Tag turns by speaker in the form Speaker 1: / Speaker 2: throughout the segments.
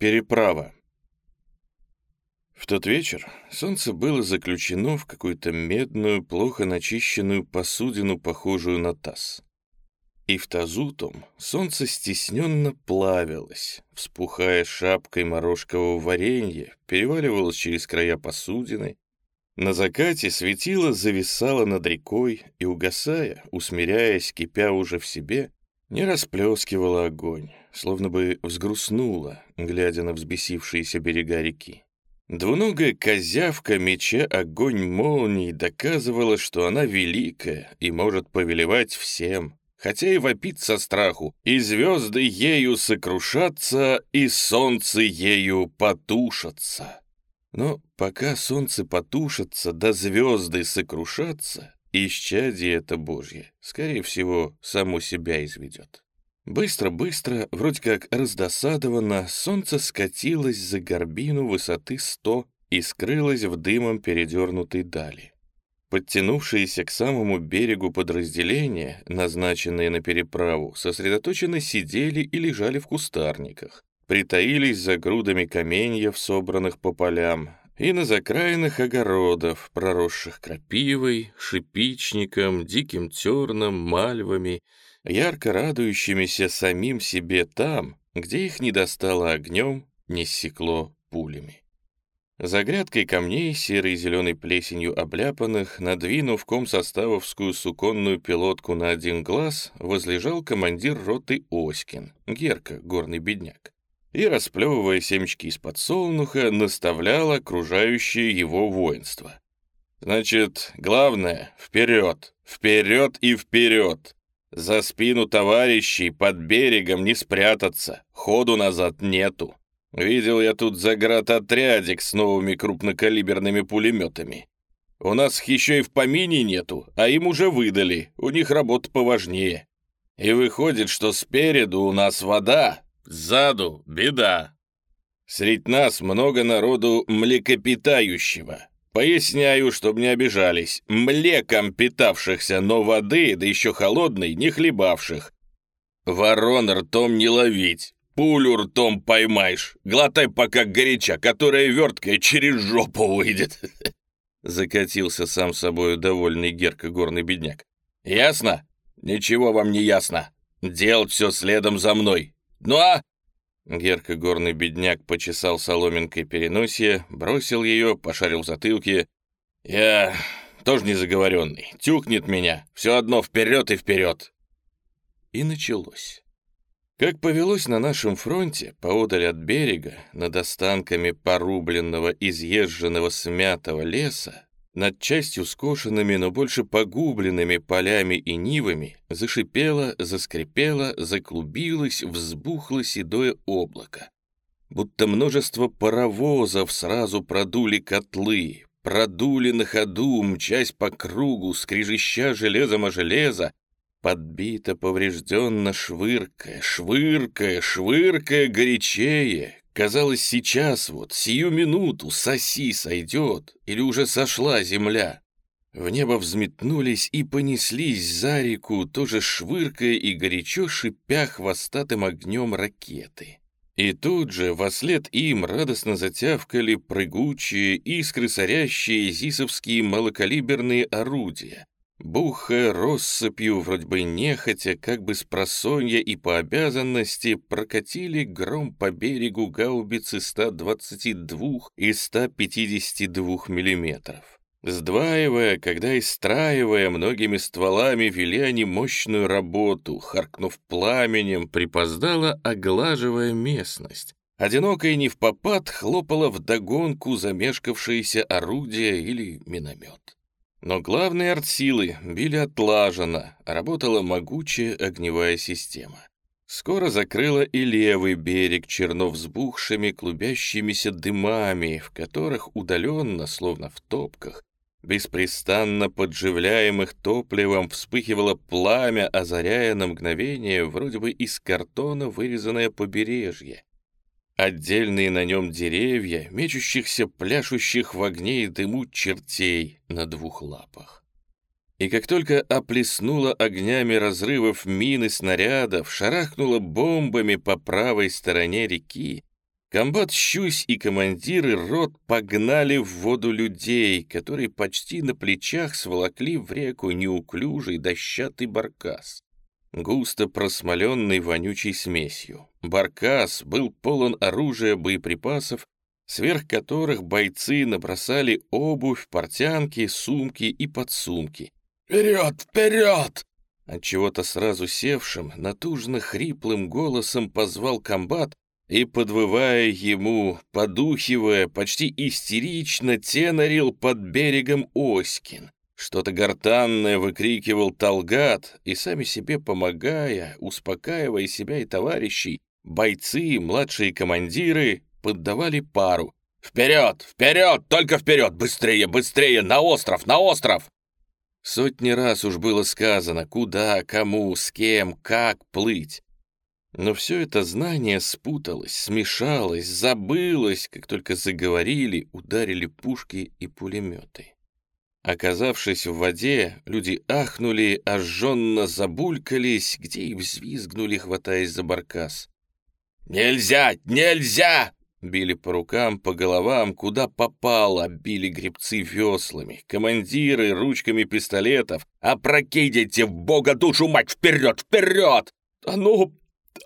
Speaker 1: Переправа. В тот вечер солнце было заключено в какую-то медную, плохо начищенную посудину, похожую на таз. И в тазу том солнце стесненно плавилось, вспухая шапкой морожкового варенья, переваливалось через края посудины. На закате светило зависало над рекой и, угасая, усмиряясь, кипя уже в себе, не расплескивало огонь, словно бы взгрустнуло, глядя на взбесившиеся берега реки. Двуногая козявка меча огонь молний доказывала, что она великая и может повелевать всем, хотя и вопит со страху, и звезды ею сокрушатся, и солнце ею потушатся. Но пока солнце потушится, да звезды сокрушатся, исчадие это Божье, скорее всего, само себя изведет. Быстро-быстро, вроде как раздосадованно, солнце скатилось за горбину высоты сто и скрылось в дымом передернутой дали. Подтянувшиеся к самому берегу подразделения, назначенные на переправу, сосредоточенно сидели и лежали в кустарниках, притаились за грудами каменьев, собранных по полям, и на закраинах огородов, проросших крапивой, шипичником, диким терном, мальвами — ярко радующимися самим себе там, где их не достало огнем, не ссекло пулями. За грядкой камней, серой и зеленой плесенью обляпанных, надвинув комсоставовскую суконную пилотку на один глаз, возлежал командир роты Оськин, Герка, горный бедняк, и, расплевывая семечки из подсолнуха, наставлял окружающее его воинство. «Значит, главное — вперед, вперед и вперед! За спину товарищей под берегом не спрятаться, ходу назад нету. Видел я тут заградотрядик с новыми крупнокалиберными пулеметами. У нас еще и в помине нету, а им уже выдали, у них работа поважнее. И выходит, что спереду у нас вода, сзаду беда. Средь нас много народу млекопитающего, Поясняю, чтобы не обижались. Млеком питавшихся, но воды, да еще холодной, не хлебавших. Ворон ртом не ловить. Пулю ртом поймаешь. Глотай пока горяча, которая верткая через жопу выйдет. Закатился сам собою довольный Герка горный бедняк. Ясно? Ничего вам не ясно. Делать все следом за мной. Ну а Герка горный бедняк почесал соломинкой переносье, бросил ее, пошарил в затылке. «Я тоже не заговоренный. Тюкнет меня. Все одно вперед и вперед!» И началось. Как повелось на нашем фронте, поодаль от берега, над останками порубленного, изъезженного, смятого леса, над частью скошенными, но больше погубленными полями и нивами зашипело, заскрипело, заклубилось, взбухло седое облако. Будто множество паровозов сразу продули котлы, продули на ходу, мчась по кругу, скрежеща железом о железо, подбито, поврежденно, швыркая, швыркая, швыркая горячее, Казалось, сейчас вот, сию минуту, соси сойдет, или уже сошла земля. В небо взметнулись и понеслись за реку, тоже швыркая и горячо шипя хвостатым огнем ракеты. И тут же, вослед им, радостно затявкали прыгучие, искры сорящие зисовские малокалиберные орудия, Бухая россыпью, вроде бы нехотя, как бы с просонья и по обязанности, прокатили гром по берегу гаубицы 122 и 152 миллиметров. Сдваивая, когда истраивая многими стволами, вели они мощную работу, харкнув пламенем, припоздала, оглаживая местность. Одинокая не в попад хлопала вдогонку замешкавшееся орудие или миномет. Но главные артсилы били отлаженно, работала могучая огневая система. Скоро закрыла и левый берег черно взбухшими клубящимися дымами, в которых удаленно, словно в топках, беспрестанно подживляемых топливом вспыхивало пламя, озаряя на мгновение вроде бы из картона вырезанное побережье. Отдельные на нем деревья, мечущихся, пляшущих в огне и дыму чертей на двух лапах. И как только оплеснула огнями разрывов мины снарядов, шарахнула бомбами по правой стороне реки, Комбат Щусь и командиры рот погнали в воду людей, которые почти на плечах сволокли в реку неуклюжий дощатый баркас, густо просмоленный вонючей смесью. Баркас был полон оружия, боеприпасов, сверх которых бойцы набросали обувь, портянки, сумки и подсумки. «Вперед! Вперед!» От чего-то сразу севшим, натужно хриплым голосом позвал комбат, и, подвывая ему, подухивая, почти истерично тенорил под берегом Оськин. Что-то гортанное выкрикивал Талгат, и сами себе помогая, успокаивая себя и товарищей, бойцы, младшие командиры поддавали пару. «Вперед! Вперед! Только вперед! Быстрее! Быстрее! На остров! На остров!» Сотни раз уж было сказано, куда, кому, с кем, как плыть. Но все это знание спуталось, смешалось, забылось, как только заговорили, ударили пушки и пулеметы. Оказавшись в воде, люди ахнули, ожженно забулькались, где и взвизгнули, хватаясь за баркас. «Нельзя! Нельзя!» Били по рукам, по головам, куда попало, били гребцы веслами, командиры ручками пистолетов. «Опрокидите в бога душу, мать, вперед, вперед!» «А ну,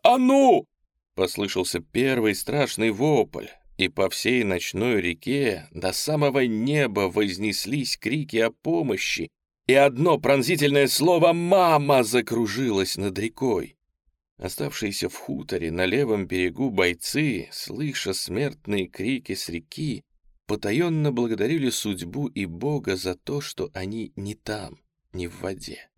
Speaker 1: «А ну!» — послышался первый страшный вопль, и по всей ночной реке до самого неба вознеслись крики о помощи, и одно пронзительное слово «мама» закружилось над рекой. Оставшиеся в хуторе на левом берегу бойцы, слыша смертные крики с реки, потаенно благодарили судьбу и Бога за то, что они не там, не в воде.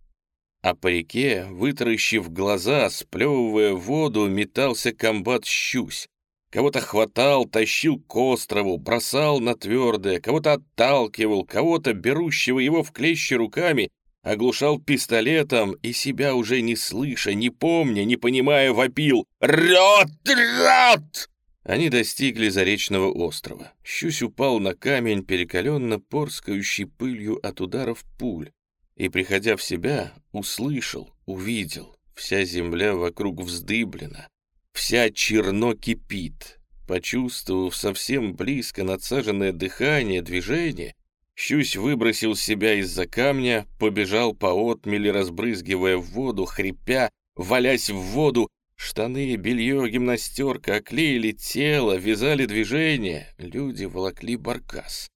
Speaker 1: А по реке, вытаращив глаза, сплевывая воду, метался комбат щусь. Кого-то хватал, тащил к острову, бросал на твердое, кого-то отталкивал, кого-то, берущего его в клещи руками, оглушал пистолетом и себя уже не слыша, не помня, не понимая, вопил «Рет! Рет!» Они достигли Заречного острова. Щусь упал на камень, перекаленно порскающий пылью от ударов пуль и, приходя в себя, услышал, увидел, вся земля вокруг вздыблена, вся черно кипит. Почувствовав совсем близко надсаженное дыхание, движение, Щусь выбросил себя из-за камня, побежал по отмели, разбрызгивая в воду, хрипя, валясь в воду. Штаны, белье, гимнастерка оклеили тело, вязали движение. Люди волокли баркас.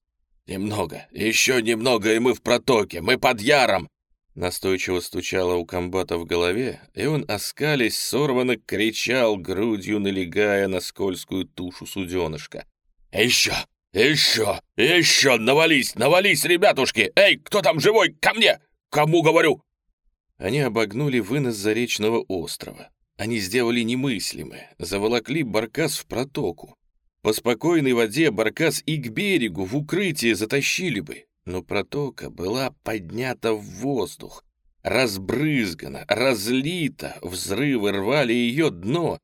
Speaker 1: «Немного, еще немного, и мы в протоке, мы под яром!» Настойчиво стучало у комбата в голове, и он, оскались, сорванно кричал, грудью налегая на скользкую тушу суденышка. «Еще! Еще! Еще! Навались! Навались, ребятушки! Эй, кто там живой? Ко мне! Кому говорю?» Они обогнули вынос Заречного острова. Они сделали немыслимое, заволокли баркас в протоку. По спокойной воде баркас и к берегу в укрытие затащили бы, но протока была поднята в воздух, разбрызгана, разлита, взрывы рвали ее дно,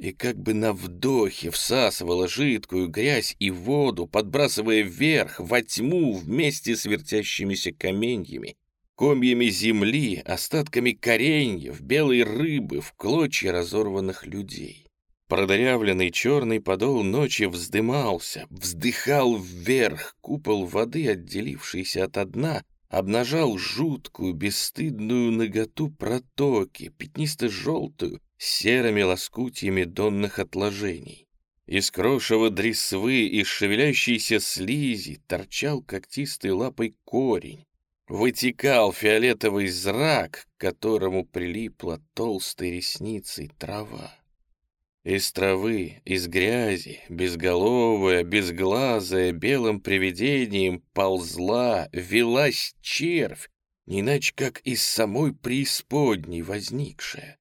Speaker 1: и как бы на вдохе всасывала жидкую грязь и воду, подбрасывая вверх, во тьму вместе с вертящимися каменьями, комьями земли, остатками кореньев, белой рыбы, в клочья разорванных людей. Продырявленный черный подол ночи вздымался, вздыхал вверх, купол воды, отделившийся от дна, обнажал жуткую, бесстыдную наготу протоки, пятнисто-желтую, серыми лоскутьями донных отложений. Из крошева дресвы и шевелящейся слизи торчал когтистой лапой корень. Вытекал фиолетовый зрак, к которому прилипла толстой ресницей трава. Из травы, из грязи, безголовая, безглазая, белым привидением ползла, велась червь, иначе как из самой преисподней возникшая.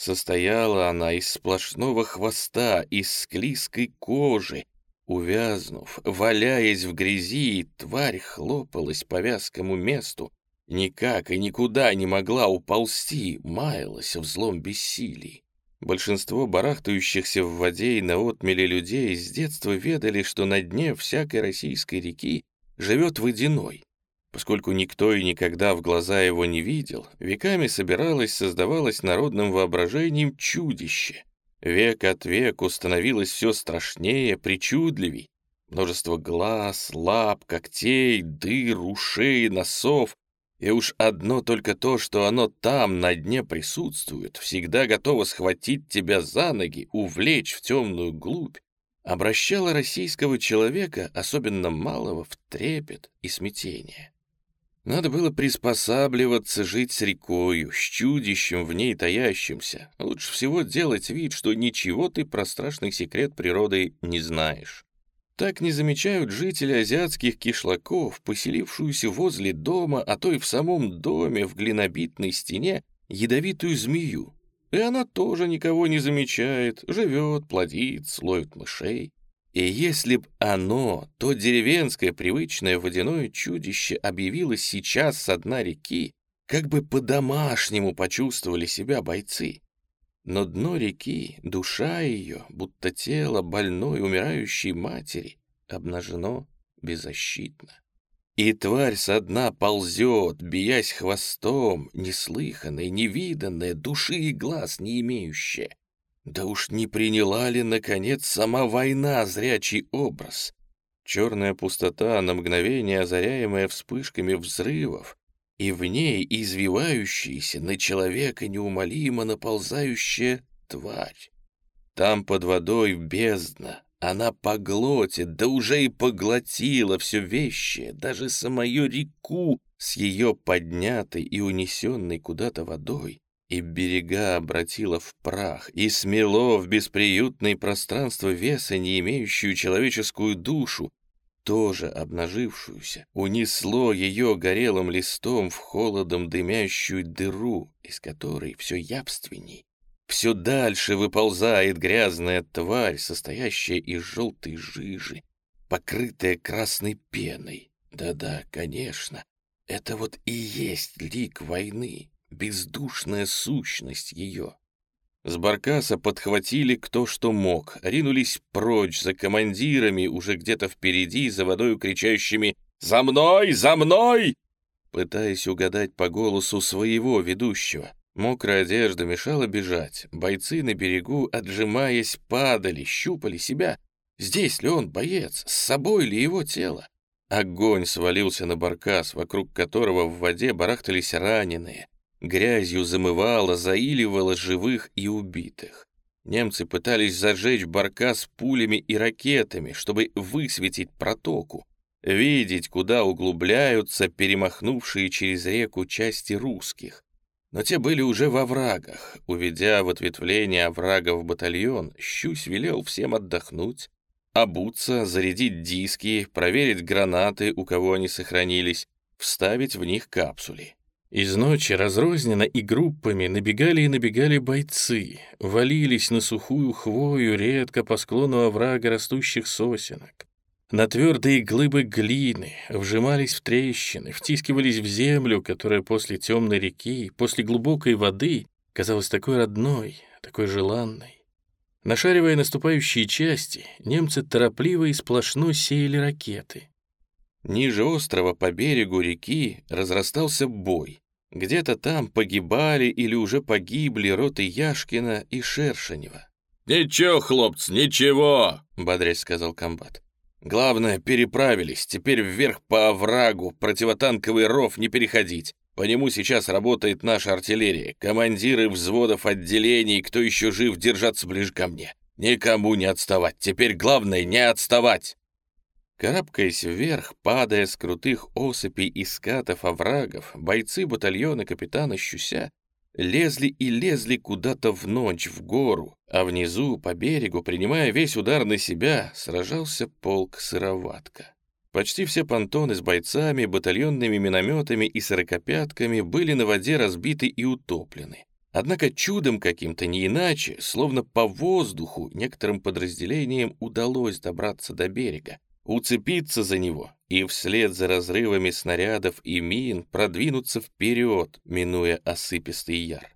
Speaker 1: Состояла она из сплошного хвоста, из склизкой кожи. Увязнув, валяясь в грязи, тварь хлопалась по вязкому месту, никак и никуда не могла уползти, маялась в злом бессилии. Большинство барахтающихся в воде и на отмеле людей с детства ведали, что на дне всякой российской реки живет водяной. Поскольку никто и никогда в глаза его не видел, веками собиралось, создавалось народным воображением чудище. Век от веку становилось все страшнее, причудливей. Множество глаз, лап, когтей, дыр, ушей, носов. И уж одно только то, что оно там, на дне присутствует, всегда готово схватить тебя за ноги, увлечь в темную глубь, обращало российского человека, особенно малого, в трепет и смятение. Надо было приспосабливаться, жить с рекою, с чудищем в ней таящимся. Лучше всего делать вид, что ничего ты про страшный секрет природы не знаешь. Так не замечают жители азиатских кишлаков, поселившуюся возле дома, а то и в самом доме в глинобитной стене, ядовитую змею. И она тоже никого не замечает, живет, плодит, слоит мышей. И если б оно, то деревенское привычное водяное чудище, объявилось сейчас со дна реки, как бы по-домашнему почувствовали себя бойцы. Но дно реки, душа ее, будто тело больной умирающей матери, обнажено беззащитно. И тварь со дна ползет, биясь хвостом, неслыханная, невиданная, души и глаз не имеющая. Да уж не приняла ли, наконец, сама война зрячий образ? Черная пустота, на мгновение озаряемая вспышками взрывов, и в ней извивающаяся на человека неумолимо наползающая тварь. Там под водой бездна, она поглотит, да уже и поглотила все вещи, даже самую реку с ее поднятой и унесенной куда-то водой, и берега обратило в прах, и смело в бесприютное пространство веса, не имеющую человеческую душу, тоже обнажившуюся, унесло ее горелым листом в холодом дымящую дыру, из которой все явственней, все дальше выползает грязная тварь, состоящая из желтой жижи, покрытая красной пеной. Да-да, конечно, это вот и есть лик войны, бездушная сущность ее. С баркаса подхватили кто что мог, ринулись прочь за командирами, уже где-то впереди, за водою кричащими «За мной! За мной!» пытаясь угадать по голосу своего ведущего. Мокрая одежда мешала бежать. Бойцы на берегу, отжимаясь, падали, щупали себя. Здесь ли он боец? С собой ли его тело? Огонь свалился на баркас, вокруг которого в воде барахтались раненые. Грязью замывало, заиливало живых и убитых. Немцы пытались зажечь баркас пулями и ракетами, чтобы высветить протоку, видеть, куда углубляются перемахнувшие через реку части русских. Но те были уже во врагах. Уведя в ответвление оврагов батальон, Щусь велел всем отдохнуть, обуться, зарядить диски, проверить гранаты, у кого они сохранились, вставить в них капсули. Из ночи разрозненно и группами набегали и набегали бойцы, валились на сухую хвою редко по склону оврага растущих сосенок. На твердые глыбы глины вжимались в трещины, втискивались в землю, которая после темной реки, после глубокой воды казалась такой родной, такой желанной. Нашаривая наступающие части, немцы торопливо и сплошно сеяли ракеты. Ниже острова по берегу реки разрастался бой. Где-то там погибали или уже погибли роты Яшкина и Шершенева. «Ничего, хлопцы, ничего!» — бодрясь сказал комбат. «Главное, переправились, теперь вверх по оврагу, противотанковый ров не переходить. По нему сейчас работает наша артиллерия, командиры взводов отделений, кто еще жив, держаться ближе ко мне. Никому не отставать, теперь главное не отставать!» Карабкаясь вверх, падая с крутых осыпей и скатов оврагов, бойцы батальона капитана Щуся лезли и лезли куда-то в ночь, в гору, а внизу, по берегу, принимая весь удар на себя, сражался полк Сыроватка. Почти все понтоны с бойцами, батальонными минометами и сорокопятками были на воде разбиты и утоплены. Однако чудом каким-то не иначе, словно по воздуху, некоторым подразделениям удалось добраться до берега, уцепиться за него и вслед за разрывами снарядов и мин продвинуться вперед, минуя осыпистый яр.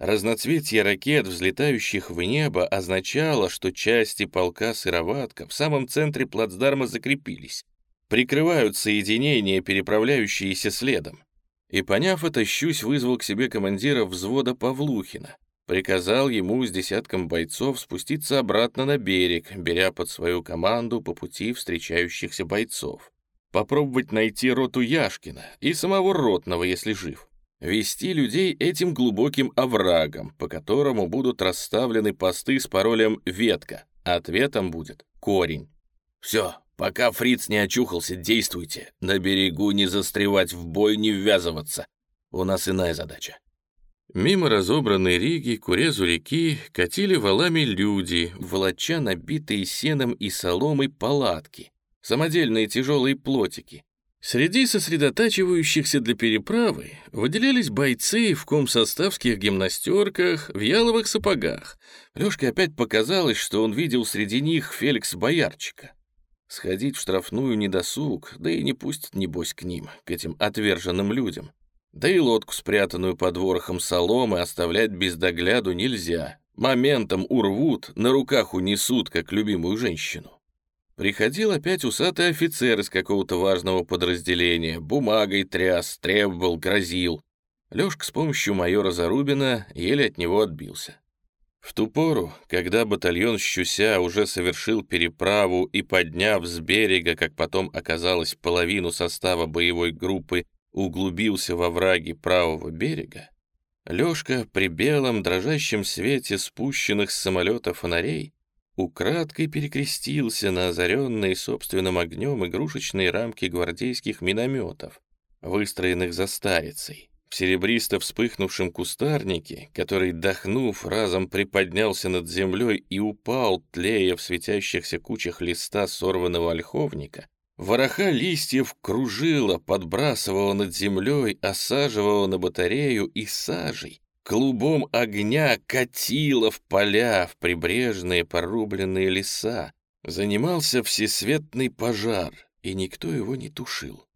Speaker 1: Разноцветье ракет, взлетающих в небо, означало, что части полка Сыроватка в самом центре плацдарма закрепились, прикрывают соединения, переправляющиеся следом. И поняв это, Щусь вызвал к себе командира взвода Павлухина. Приказал ему с десятком бойцов спуститься обратно на берег, беря под свою команду по пути встречающихся бойцов. Попробовать найти роту Яшкина и самого Ротного, если жив. Вести людей этим глубоким оврагом, по которому будут расставлены посты с паролем «Ветка». Ответом будет «Корень». «Все, пока фриц не очухался, действуйте. На берегу не застревать, в бой не ввязываться. У нас иная задача. Мимо разобранной Риги к урезу реки катили валами люди, волоча набитые сеном и соломой палатки, самодельные тяжелые плотики. Среди сосредотачивающихся для переправы выделялись бойцы в комсоставских гимнастерках, в яловых сапогах. Лёшке опять показалось, что он видел среди них Феликс Боярчика. Сходить в штрафную недосуг, да и не пустят, небось, к ним, к этим отверженным людям. Да и лодку, спрятанную под ворохом соломы, оставлять без догляду нельзя. Моментом урвут, на руках унесут, как любимую женщину. Приходил опять усатый офицер из какого-то важного подразделения, бумагой тряс, требовал, грозил. Лёшка с помощью майора Зарубина еле от него отбился. В ту пору, когда батальон Щуся уже совершил переправу и, подняв с берега, как потом оказалось, половину состава боевой группы углубился во враги правого берега, Лёшка при белом дрожащем свете спущенных с самолета фонарей украдкой перекрестился на озаренные собственным огнем игрушечные рамки гвардейских минометов, выстроенных за старицей, в серебристо вспыхнувшем кустарнике, который, дохнув, разом приподнялся над землей и упал, тлея в светящихся кучах листа сорванного ольховника, Вороха листьев кружила, подбрасывала над землей, осаживала на батарею и сажей. Клубом огня катила в поля, в прибрежные порубленные леса. Занимался всесветный пожар, и никто его не тушил.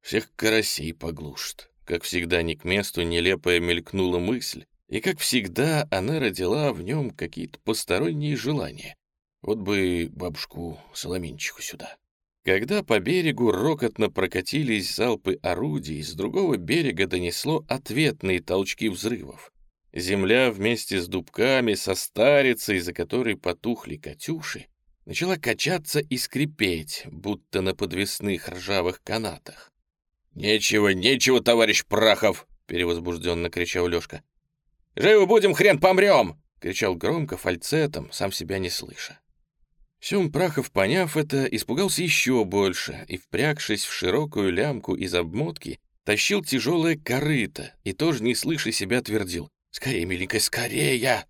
Speaker 1: Всех карасей поглушит. Как всегда, не к месту нелепая мелькнула мысль, и, как всегда, она родила в нем какие-то посторонние желания. Вот бы бабушку Соломенчиху сюда. Когда по берегу рокотно прокатились залпы орудий, с другого берега донесло ответные толчки взрывов. Земля вместе с дубками, со старицей, за которой потухли «Катюши», начала качаться и скрипеть, будто на подвесных ржавых канатах. «Нечего, нечего, товарищ Прахов!» — перевозбужденно кричал Лёшка. «Живы будем, хрен помрем!» — кричал громко, фальцетом, сам себя не слыша. Сем Прахов, поняв это, испугался еще больше и, впрягшись в широкую лямку из обмотки, тащил тяжелое корыто и тоже, не слыша себя, твердил «Скорее, миленькая, скорее!»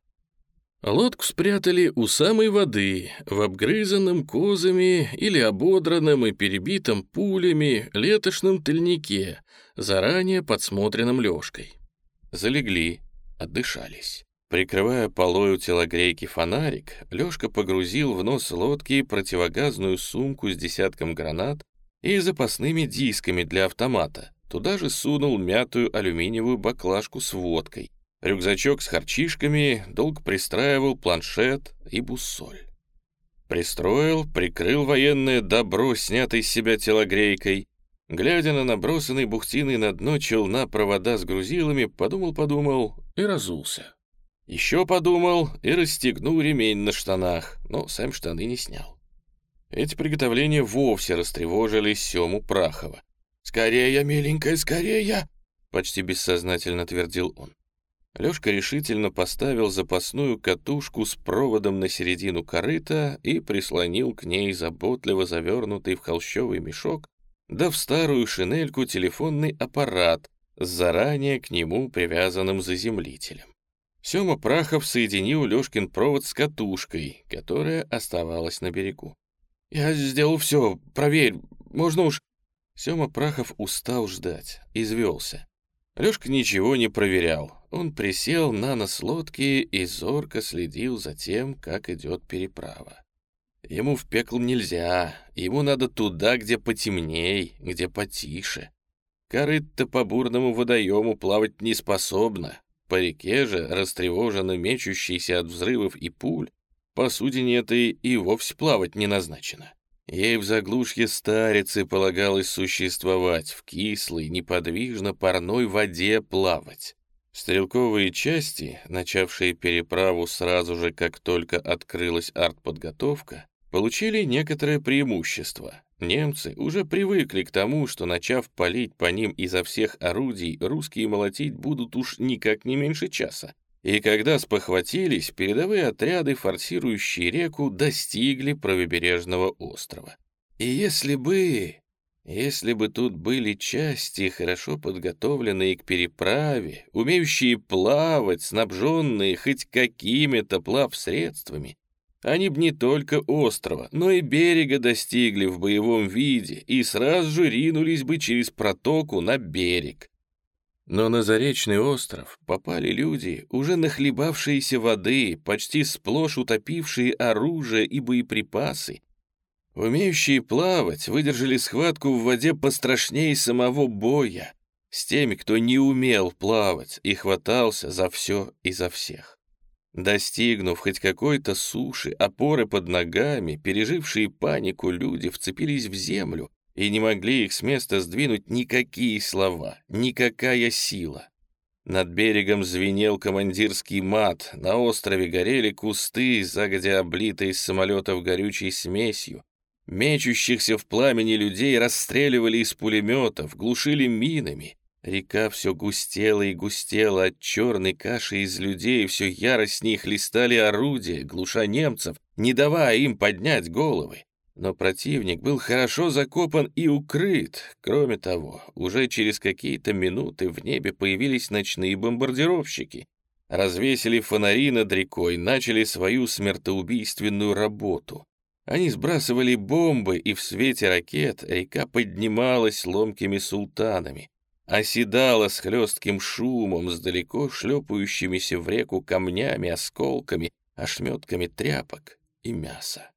Speaker 1: Лодку спрятали у самой воды, в обгрызанном козами или ободранном и перебитом пулями летошном тыльнике, заранее подсмотренном Лёшкой. Залегли, отдышались. Прикрывая полою телогрейки фонарик, Лёшка погрузил в нос лодки противогазную сумку с десятком гранат и запасными дисками для автомата. Туда же сунул мятую алюминиевую баклажку с водкой. Рюкзачок с харчишками, долго пристраивал планшет и буссоль. Пристроил, прикрыл военное добро, снятое с себя телогрейкой. Глядя на набросанный бухтиной на дно челна провода с грузилами, подумал-подумал и разулся. Еще подумал и расстегнул ремень на штанах, но сам штаны не снял. Эти приготовления вовсе растревожили Сему Прахова. «Скорее, миленькая, скорее!» — почти бессознательно твердил он. Лёшка решительно поставил запасную катушку с проводом на середину корыта и прислонил к ней заботливо завернутый в холщовый мешок, да в старую шинельку телефонный аппарат с заранее к нему привязанным заземлителем. Сёма Прахов соединил Лёшкин провод с катушкой, которая оставалась на берегу. «Я сделал все, проверь, можно уж...» Сёма Прахов устал ждать, извелся. Лёшка ничего не проверял. Он присел на нос лодки и зорко следил за тем, как идет переправа. Ему в пекло нельзя, ему надо туда, где потемней, где потише. Корыто по бурному водоему плавать не способна, по реке же, растревоженно мечущейся от взрывов и пуль, посудине этой и вовсе плавать не назначено. Ей в заглушке старицы полагалось существовать, в кислой, неподвижно парной воде плавать. Стрелковые части, начавшие переправу сразу же, как только открылась артподготовка, получили некоторое преимущество. Немцы уже привыкли к тому, что, начав палить по ним изо всех орудий, русские молотить будут уж никак не меньше часа. И когда спохватились, передовые отряды, форсирующие реку, достигли правобережного острова. И если бы... Если бы тут были части, хорошо подготовленные к переправе, умеющие плавать, снабженные хоть какими-то плавсредствами, они б не только острова, но и берега достигли в боевом виде и сразу же ринулись бы через протоку на берег. Но на Заречный остров попали люди, уже нахлебавшиеся воды, почти сплошь утопившие оружие и боеприпасы, Умеющие плавать выдержали схватку в воде пострашнее самого боя с теми, кто не умел плавать и хватался за все и за всех. Достигнув хоть какой-то суши, опоры под ногами, пережившие панику люди вцепились в землю и не могли их с места сдвинуть никакие слова, никакая сила. Над берегом звенел командирский мат, на острове горели кусты, загодя облитые из самолетов горючей смесью, Мечущихся в пламени людей расстреливали из пулеметов, глушили минами. Река все густела и густела от черной каши из людей, все яростнее хлестали орудия, глуша немцев, не давая им поднять головы. Но противник был хорошо закопан и укрыт. Кроме того, уже через какие-то минуты в небе появились ночные бомбардировщики. Развесили фонари над рекой, начали свою смертоубийственную работу. Они сбрасывали бомбы, и в свете ракет река поднималась ломкими султанами, оседала с хлестким шумом, с далеко шлепающимися в реку камнями, осколками, ошметками тряпок и мяса.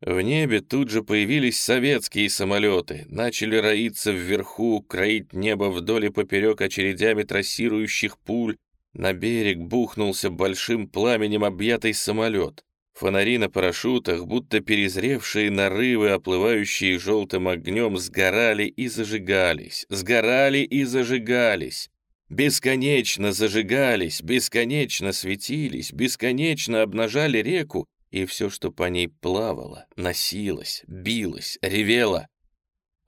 Speaker 1: В небе тут же появились советские самолеты, начали роиться вверху, кроить небо вдоль и поперек очередями трассирующих пуль. На берег бухнулся большим пламенем объятый самолет. Фонари на парашютах, будто перезревшие нарывы, оплывающие желтым огнем, сгорали и зажигались, сгорали и зажигались. Бесконечно зажигались, бесконечно светились, бесконечно обнажали реку, и все, что по ней плавало, носилось, билось, ревело.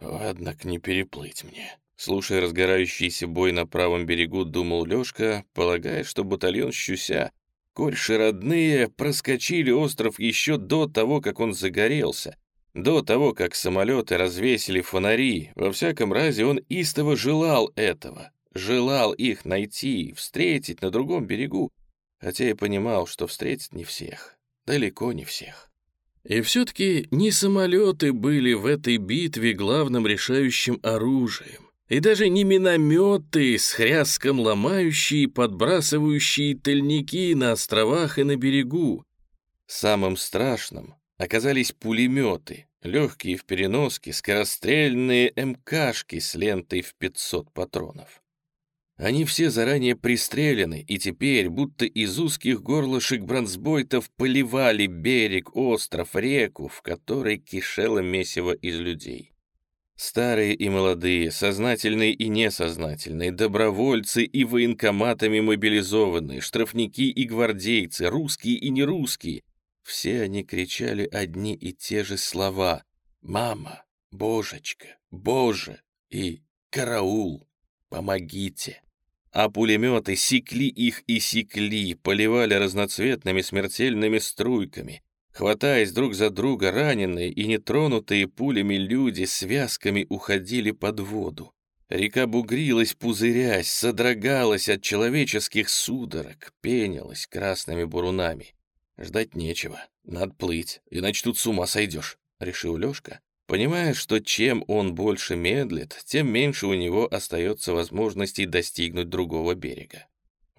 Speaker 1: «Ладно, к не переплыть мне», Слушая разгорающийся бой на правом берегу, думал Лёшка, полагая, что батальон Щуся Кольши родные проскочили остров еще до того, как он загорелся, до того, как самолеты развесили фонари. Во всяком разе он истово желал этого, желал их найти, встретить на другом берегу, хотя и понимал, что встретит не всех, далеко не всех. И все-таки не самолеты были в этой битве главным решающим оружием и даже не минометы с хряском ломающие, подбрасывающие тыльники на островах и на берегу. Самым страшным оказались пулеметы, легкие в переноске, скорострельные МКшки с лентой в 500 патронов. Они все заранее пристрелены, и теперь, будто из узких горлышек бронзбойтов, поливали берег, остров, реку, в которой кишело месиво из людей. Старые и молодые, сознательные и несознательные, добровольцы и военкоматами мобилизованные, штрафники и гвардейцы, русские и нерусские. Все они кричали одни и те же слова «Мама», «Божечка», «Боже» и «Караул», «Помогите». А пулеметы секли их и секли, поливали разноцветными смертельными струйками, Хватаясь друг за друга, раненые и нетронутые пулями люди связками уходили под воду. Река бугрилась, пузырясь, содрогалась от человеческих судорог, пенилась красными бурунами. Ждать нечего, надо плыть, иначе тут с ума сойдешь, — решил Лёшка, понимая, что чем он больше медлит, тем меньше у него остается возможностей достигнуть другого берега.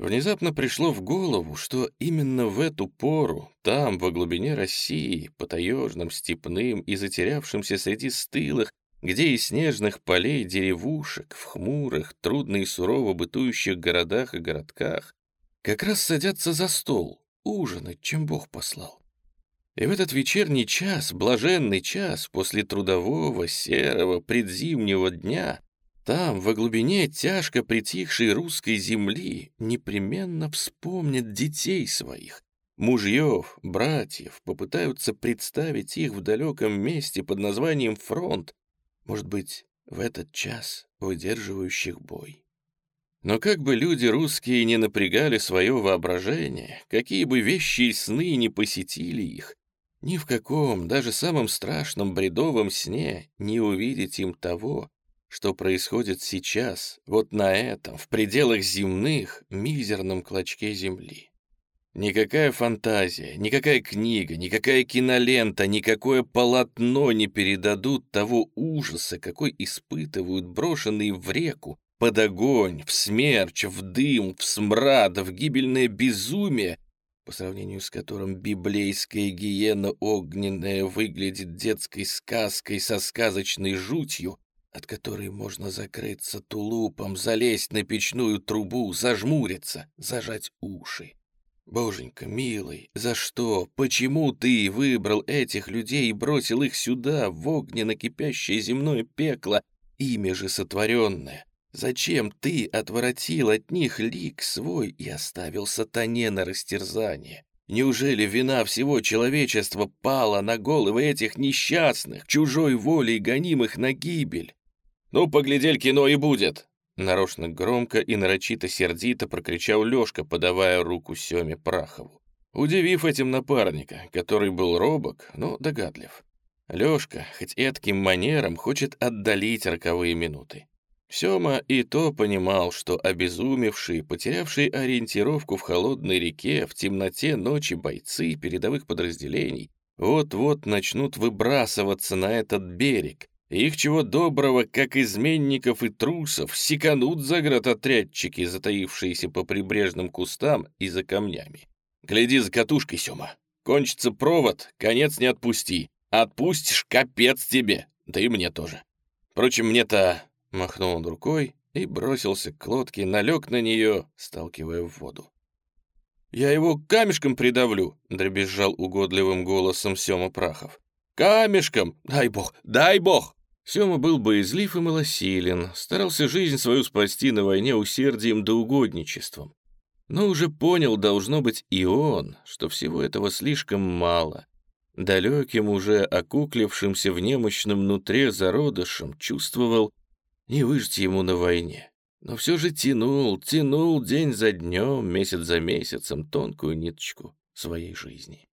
Speaker 1: Внезапно пришло в голову, что именно в эту пору, там, во глубине России, по таежным, степным и затерявшимся среди стылых, где и снежных полей деревушек, в хмурых, трудно и сурово бытующих городах и городках, как раз садятся за стол, ужинать, чем Бог послал. И в этот вечерний час, блаженный час, после трудового, серого, предзимнего дня, Там, во глубине тяжко притихшей русской земли, непременно вспомнят детей своих, мужьев, братьев, попытаются представить их в далеком месте под названием фронт, может быть, в этот час выдерживающих бой. Но как бы люди русские не напрягали свое воображение, какие бы вещи и сны не посетили их, ни в каком, даже самом страшном бредовом сне не увидеть им того, что происходит сейчас, вот на этом, в пределах земных, мизерном клочке земли. Никакая фантазия, никакая книга, никакая кинолента, никакое полотно не передадут того ужаса, какой испытывают брошенные в реку, под огонь, в смерч, в дым, в смрад, в гибельное безумие, по сравнению с которым библейская гиена огненная выглядит детской сказкой со сказочной жутью, от которой можно закрыться тулупом, залезть на печную трубу, зажмуриться, зажать уши. Боженька, милый, за что, почему ты выбрал этих людей и бросил их сюда, в огненно-кипящее земное пекло, ими же сотворенное? Зачем ты отворотил от них лик свой и оставил сатане на растерзание? Неужели вина всего человечества пала на головы этих несчастных, чужой волей гонимых на гибель? Ну, поглядель кино и будет, Нарочно громко и нарочито сердито прокричал Лёшка, подавая руку Сёме Прахову. Удивив этим напарника, который был робок, но догадлив. Лёшка, хоть этким манером, хочет отдалить роковые минуты. Сёма и то понимал, что обезумевшие, потерявшие ориентировку в холодной реке, в темноте ночи бойцы передовых подразделений вот-вот начнут выбрасываться на этот берег, их чего доброго, как изменников и трусов, секанут заградотрядчики, затаившиеся по прибрежным кустам и за камнями. Гляди за катушкой, Сёма. Кончится провод, конец не отпусти. Отпустишь, капец тебе, да и мне тоже. Впрочем, мне-то...» — махнул он рукой и бросился к лодке, налег на нее, сталкивая в воду. «Я его камешком придавлю», — дребезжал угодливым голосом Сёма Прахов. «Камешком! Дай бог, дай бог!» Сёма был боязлив и малосилен, старался жизнь свою спасти на войне усердием да угодничеством. Но уже понял, должно быть, и он, что всего этого слишком мало. Далеким уже окуклившимся в немощном нутре зародышем чувствовал, не выжить ему на войне. Но все же тянул, тянул день за днем, месяц за месяцем тонкую ниточку своей жизни.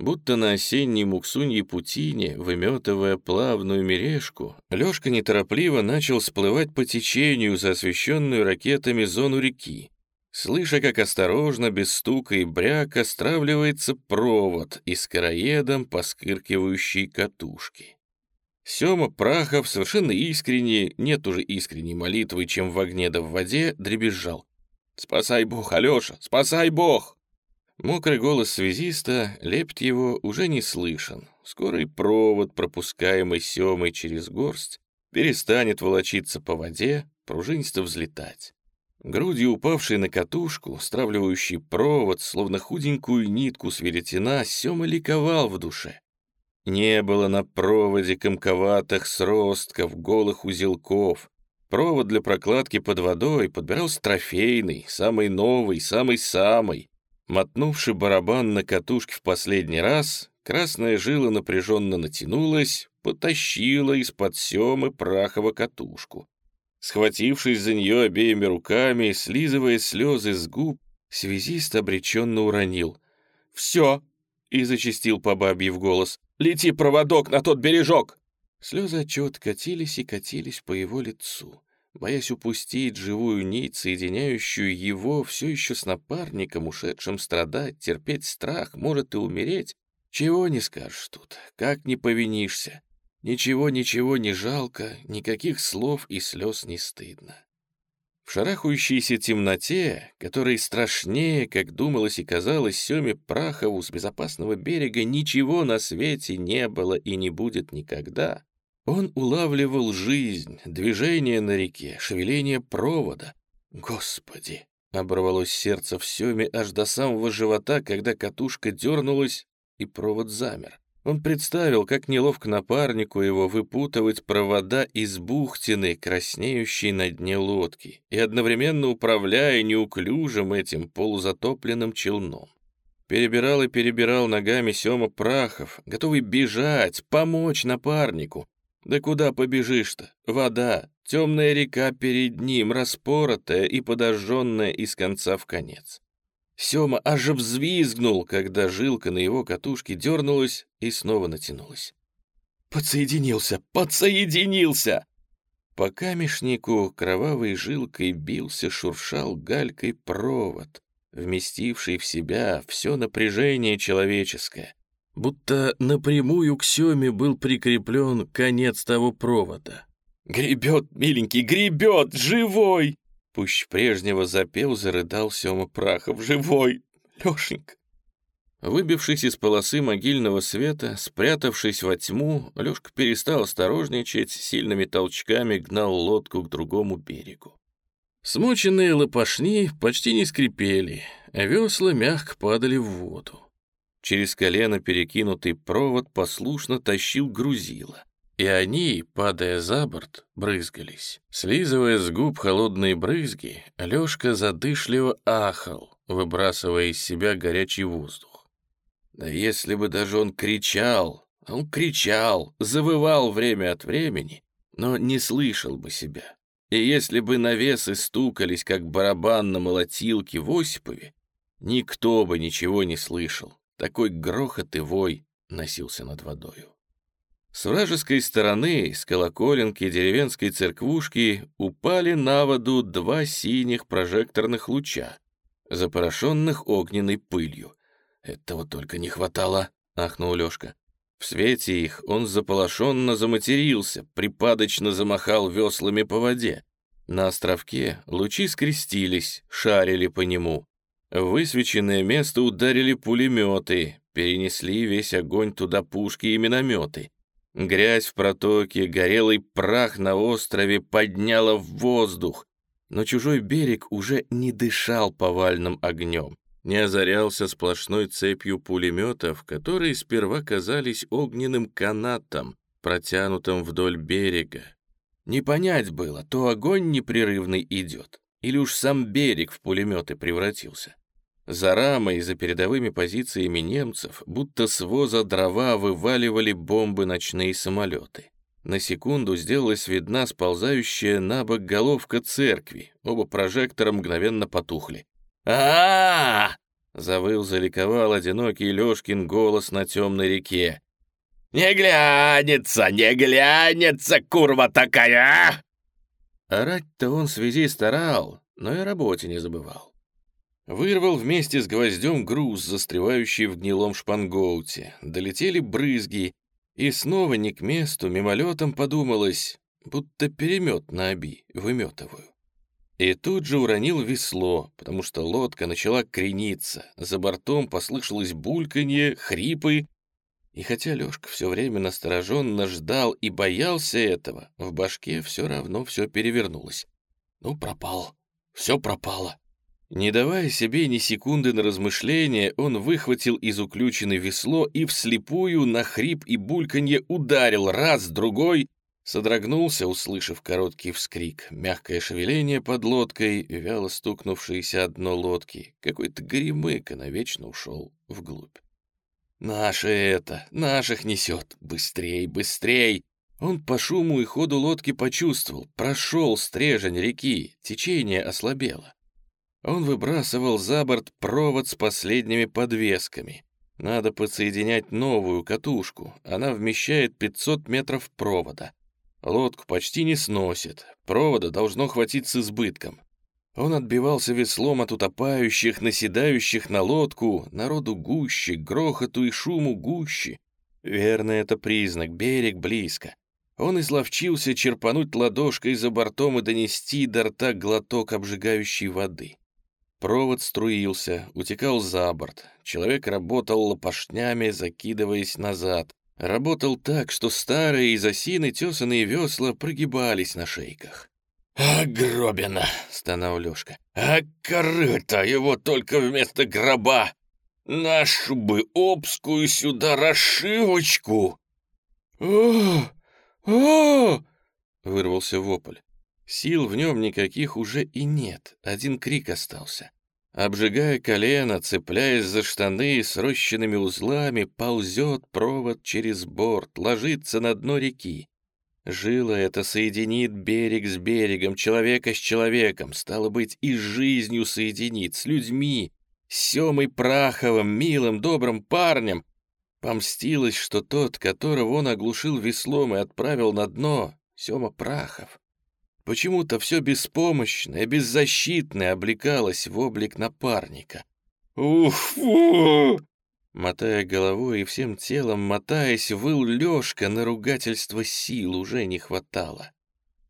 Speaker 1: Будто на осенней муксуньей путине, выметывая плавную мережку, Лёшка неторопливо начал всплывать по течению за освещенную ракетами зону реки, слыша, как осторожно, без стука и бряка, стравливается провод и скороедом поскыркивающие катушки. Сёма Прахов совершенно искренне, нет уже искренней молитвы, чем в огне да в воде, дребезжал. «Спасай Бог, Алёша, спасай Бог!» Мокрый голос связиста, лепт его, уже не слышен. Скорый провод, пропускаемый Семой через горсть, перестанет волочиться по воде, пружинисто взлетать. Грудью упавший на катушку, стравливающий провод, словно худенькую нитку с веретена, Сема ликовал в душе. Не было на проводе комковатых сростков, голых узелков. Провод для прокладки под водой подбирался трофейный, самый новый, самый-самый. Мотнувши барабан на катушке в последний раз, красная жила напряженно натянулась, потащила из-под Семы Прахова катушку. Схватившись за нее обеими руками, слизывая слезы с губ, связист обреченно уронил. «Все!» — и зачистил по бабье в голос. «Лети, проводок, на тот бережок!» Слезы отчет катились и катились по его лицу боясь упустить живую нить, соединяющую его все еще с напарником, ушедшим страдать, терпеть страх, может и умереть. Чего не скажешь тут, как не повинишься. Ничего-ничего не жалко, никаких слов и слез не стыдно. В шарахающейся темноте, которой страшнее, как думалось и казалось Семе Прахову с безопасного берега, ничего на свете не было и не будет никогда, он улавливал жизнь, движение на реке, шевеление провода. Господи! Оборвалось сердце в Семе аж до самого живота, когда катушка дернулась, и провод замер. Он представил, как неловко напарнику его выпутывать провода из бухтины, краснеющей на дне лодки, и одновременно управляя неуклюжим этим полузатопленным челном. Перебирал и перебирал ногами Сёма Прахов, готовый бежать, помочь напарнику. Да куда побежишь-то? Вода, темная река перед ним, распоротая и подожженная из конца в конец. Сёма аж взвизгнул, когда жилка на его катушке дернулась и снова натянулась. «Подсоединился! Подсоединился!» По камешнику кровавой жилкой бился, шуршал галькой провод вместивший в себя все напряжение человеческое, будто напрямую к Семе был прикреплен конец того провода. «Гребет, миленький, гребет! Живой!» Пусть прежнего запел, зарыдал Сема Прахов. «Живой! Лешенька!» Выбившись из полосы могильного света, спрятавшись во тьму, Лёшка перестал осторожничать, сильными толчками гнал лодку к другому берегу. Смоченные лопашни почти не скрипели, а весла мягко падали в воду. Через колено перекинутый провод послушно тащил грузило, и они, падая за борт, брызгались. Слизывая с губ холодные брызги, Лёшка задышливо ахал, выбрасывая из себя горячий воздух. Да если бы даже он кричал, он кричал, завывал время от времени, но не слышал бы себя. И если бы навесы стукались, как барабан на молотилке в Осипове, никто бы ничего не слышал. Такой грохот и вой носился над водою. С вражеской стороны, с колоколенки деревенской церквушки, упали на воду два синих прожекторных луча, запорошенных огненной пылью. «Этого только не хватало», — ахнул Лёшка. В свете их он заполошенно заматерился, припадочно замахал веслами по воде. На островке лучи скрестились, шарили по нему. Высвеченное место ударили пулеметы, перенесли весь огонь туда пушки и минометы. Грязь в протоке, горелый прах на острове подняла в воздух, но чужой берег уже не дышал повальным огнем не озарялся сплошной цепью пулеметов, которые сперва казались огненным канатом, протянутым вдоль берега. Не понять было, то огонь непрерывный идет, или уж сам берег в пулеметы превратился. За рамой и за передовыми позициями немцев, будто с воза дрова вываливали бомбы ночные самолеты. На секунду сделалась видна сползающая на бок головка церкви, оба прожектора мгновенно потухли а, Завыл, заликовал одинокий Лёшкин голос на темной реке. «Не глянется, не глянется, курва такая!» Орать-то он связи старал, но и работе не забывал. Вырвал вместе с гвоздем груз, застревающий в гнилом шпангоуте. Долетели брызги, и снова не к месту мимолетом подумалось, будто перемет на оби выметываю. И тут же уронил весло, потому что лодка начала крениться. За бортом послышалось бульканье, хрипы. И хотя Лёшка все время настороженно ждал и боялся этого, в башке все равно все перевернулось. Ну, пропал. Все пропало. Не давая себе ни секунды на размышление, он выхватил из уключенной весло и вслепую на хрип и бульканье ударил раз, другой — Содрогнулся, услышав короткий вскрик, мягкое шевеление под лодкой, вяло стукнувшееся одно лодки. Какой-то горемыка навечно ушел вглубь. «Наше это! Наших несет! Быстрей, быстрей!» Он по шуму и ходу лодки почувствовал, прошел стрежень реки, течение ослабело. Он выбрасывал за борт провод с последними подвесками. Надо подсоединять новую катушку, она вмещает 500 метров провода. Лодку почти не сносит, провода должно хватить с избытком. Он отбивался веслом от утопающих, наседающих на лодку, народу гуще, грохоту и шуму гуще. Верно, это признак, берег близко. Он изловчился черпануть ладошкой за бортом и донести до рта глоток обжигающей воды. Провод струился, утекал за борт. Человек работал лопашнями, закидываясь назад. Работал так, что старые из осины тесанные весла прогибались на шейках. «А, гробина!» — стонал Лёшка. «А! Его только вместо гроба!» Нашу бы обскую сюда расшивочку!»
Speaker 2: «О! О!»
Speaker 1: — вырвался вопль. Сил в нем никаких уже и нет, один крик остался. Обжигая колено, цепляясь за штаны с рощенными узлами, ползет провод через борт, ложится на дно реки. Жила это соединит берег с берегом, человека с человеком, стало быть, и жизнью соединит, с людьми, с Семой Праховым, милым, добрым парнем. Помстилось, что тот, которого он оглушил веслом и отправил на дно, Сема Прахов. Почему-то все беспомощное, беззащитное облекалось в облик напарника.
Speaker 2: «Уф! -фу
Speaker 1: Мотая головой и всем телом, мотаясь, выл Лёшка, на ругательство сил уже не хватало.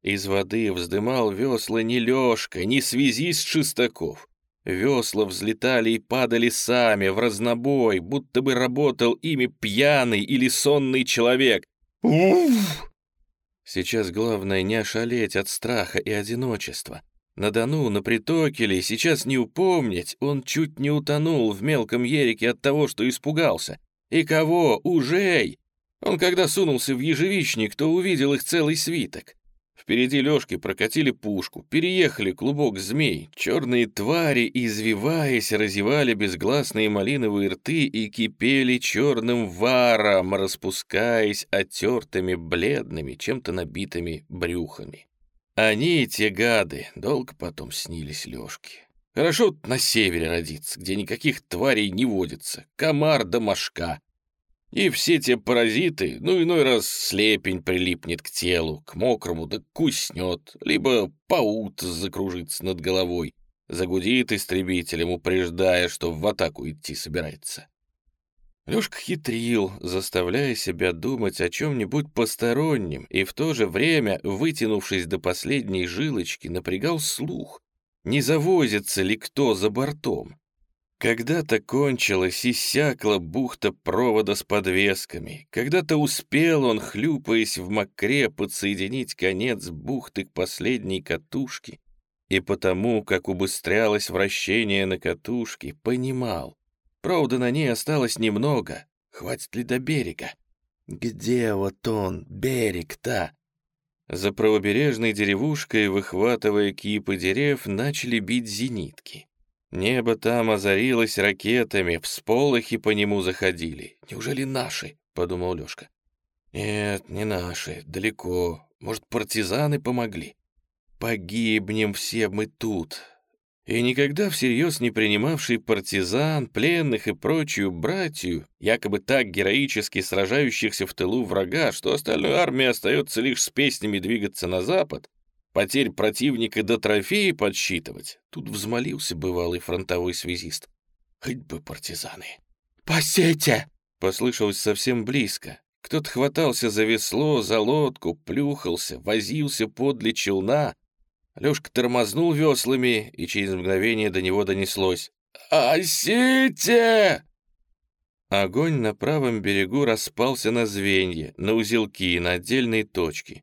Speaker 1: Из воды вздымал весла не Лёшка, не связист Шестаков. Весла взлетали и падали сами, в разнобой, будто бы работал ими пьяный или сонный человек.
Speaker 2: «Уф!»
Speaker 1: Сейчас главное не ошалеть от страха и одиночества. На Дону, на притоке ли, сейчас не упомнить, он чуть не утонул в мелком ерике от того, что испугался. И кого? Ужей! Он когда сунулся в ежевичник, то увидел их целый свиток. Впереди Лёшки прокатили пушку, переехали клубок змей. Черные твари, извиваясь, разевали безгласные малиновые рты и кипели черным варом, распускаясь отертыми, бледными, чем-то набитыми брюхами. Они, те гады, долго потом снились Лёшке. Хорошо на севере родиться, где никаких тварей не водится, комар да мошка. И все те паразиты, ну иной раз слепень прилипнет к телу, к мокрому, да куснет, либо паут закружится над головой, загудит истребителем, упреждая, что в атаку идти собирается. Лёшка хитрил, заставляя себя думать о чем-нибудь постороннем, и в то же время, вытянувшись до последней жилочки, напрягал слух. Не завозится ли кто за бортом? Когда-то кончилась, иссякла бухта провода с подвесками. Когда-то успел он, хлюпаясь в мокре, подсоединить конец бухты к последней катушке. И потому, как убыстрялось вращение на катушке, понимал, Провода на ней осталось немного. Хватит ли до берега? Где вот он, берег-то? За правобережной деревушкой, выхватывая кипы дерев, начали бить зенитки. Небо там озарилось ракетами, всполохи по нему заходили. «Неужели наши?» — подумал Лёшка. «Нет, не наши, далеко. Может, партизаны помогли? Погибнем все мы тут, и никогда всерьез не принимавший партизан, пленных и прочую братью, якобы так героически сражающихся в тылу врага, что остальной армии остается лишь с песнями двигаться на запад, потерь противника до трофеи подсчитывать, тут взмолился бывалый фронтовой связист. Хоть бы партизаны.
Speaker 2: «Посейте!»
Speaker 1: — послышалось совсем близко. Кто-то хватался за весло, за лодку, плюхался, возился подле челна, Лёшка тормознул веслами, и через мгновение до него донеслось «Осите!» Огонь на правом берегу распался на звенья, на узелки, на отдельные точки.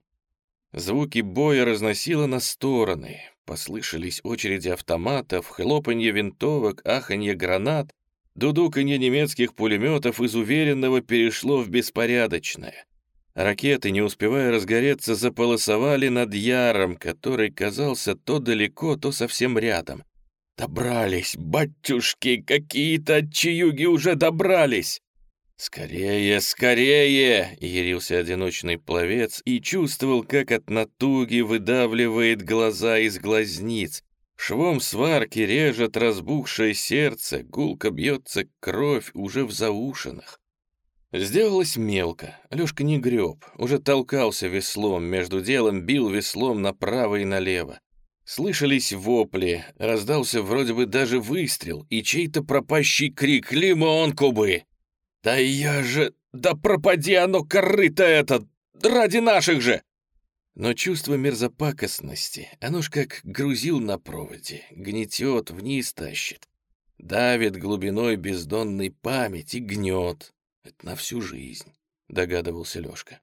Speaker 1: Звуки боя разносило на стороны. Послышались очереди автоматов, хлопанье винтовок, аханье гранат. Дудуканье немецких пулеметов из уверенного перешло в беспорядочное. Ракеты, не успевая разгореться, заполосовали над Яром, который казался то далеко, то совсем рядом. «Добрались, батюшки, какие-то отчаюги уже добрались!» «Скорее, скорее!» — ярился одиночный пловец и чувствовал, как от натуги выдавливает глаза из глазниц. Швом сварки режет разбухшее сердце, гулко бьется кровь уже в заушинах. Сделалось мелко. Лёшка не греб, уже толкался веслом, между делом бил веслом направо и налево. Слышались вопли, раздался вроде бы даже выстрел и чей-то пропащий крик «Лимонку бы!» «Да я же... Да пропади оно, корыто это! Ради наших же!» Но чувство мерзопакостности, оно ж как грузил на проводе, гнетет, вниз тащит. Давит глубиной бездонной память и гнет, это на всю жизнь, догадывался Лёшка.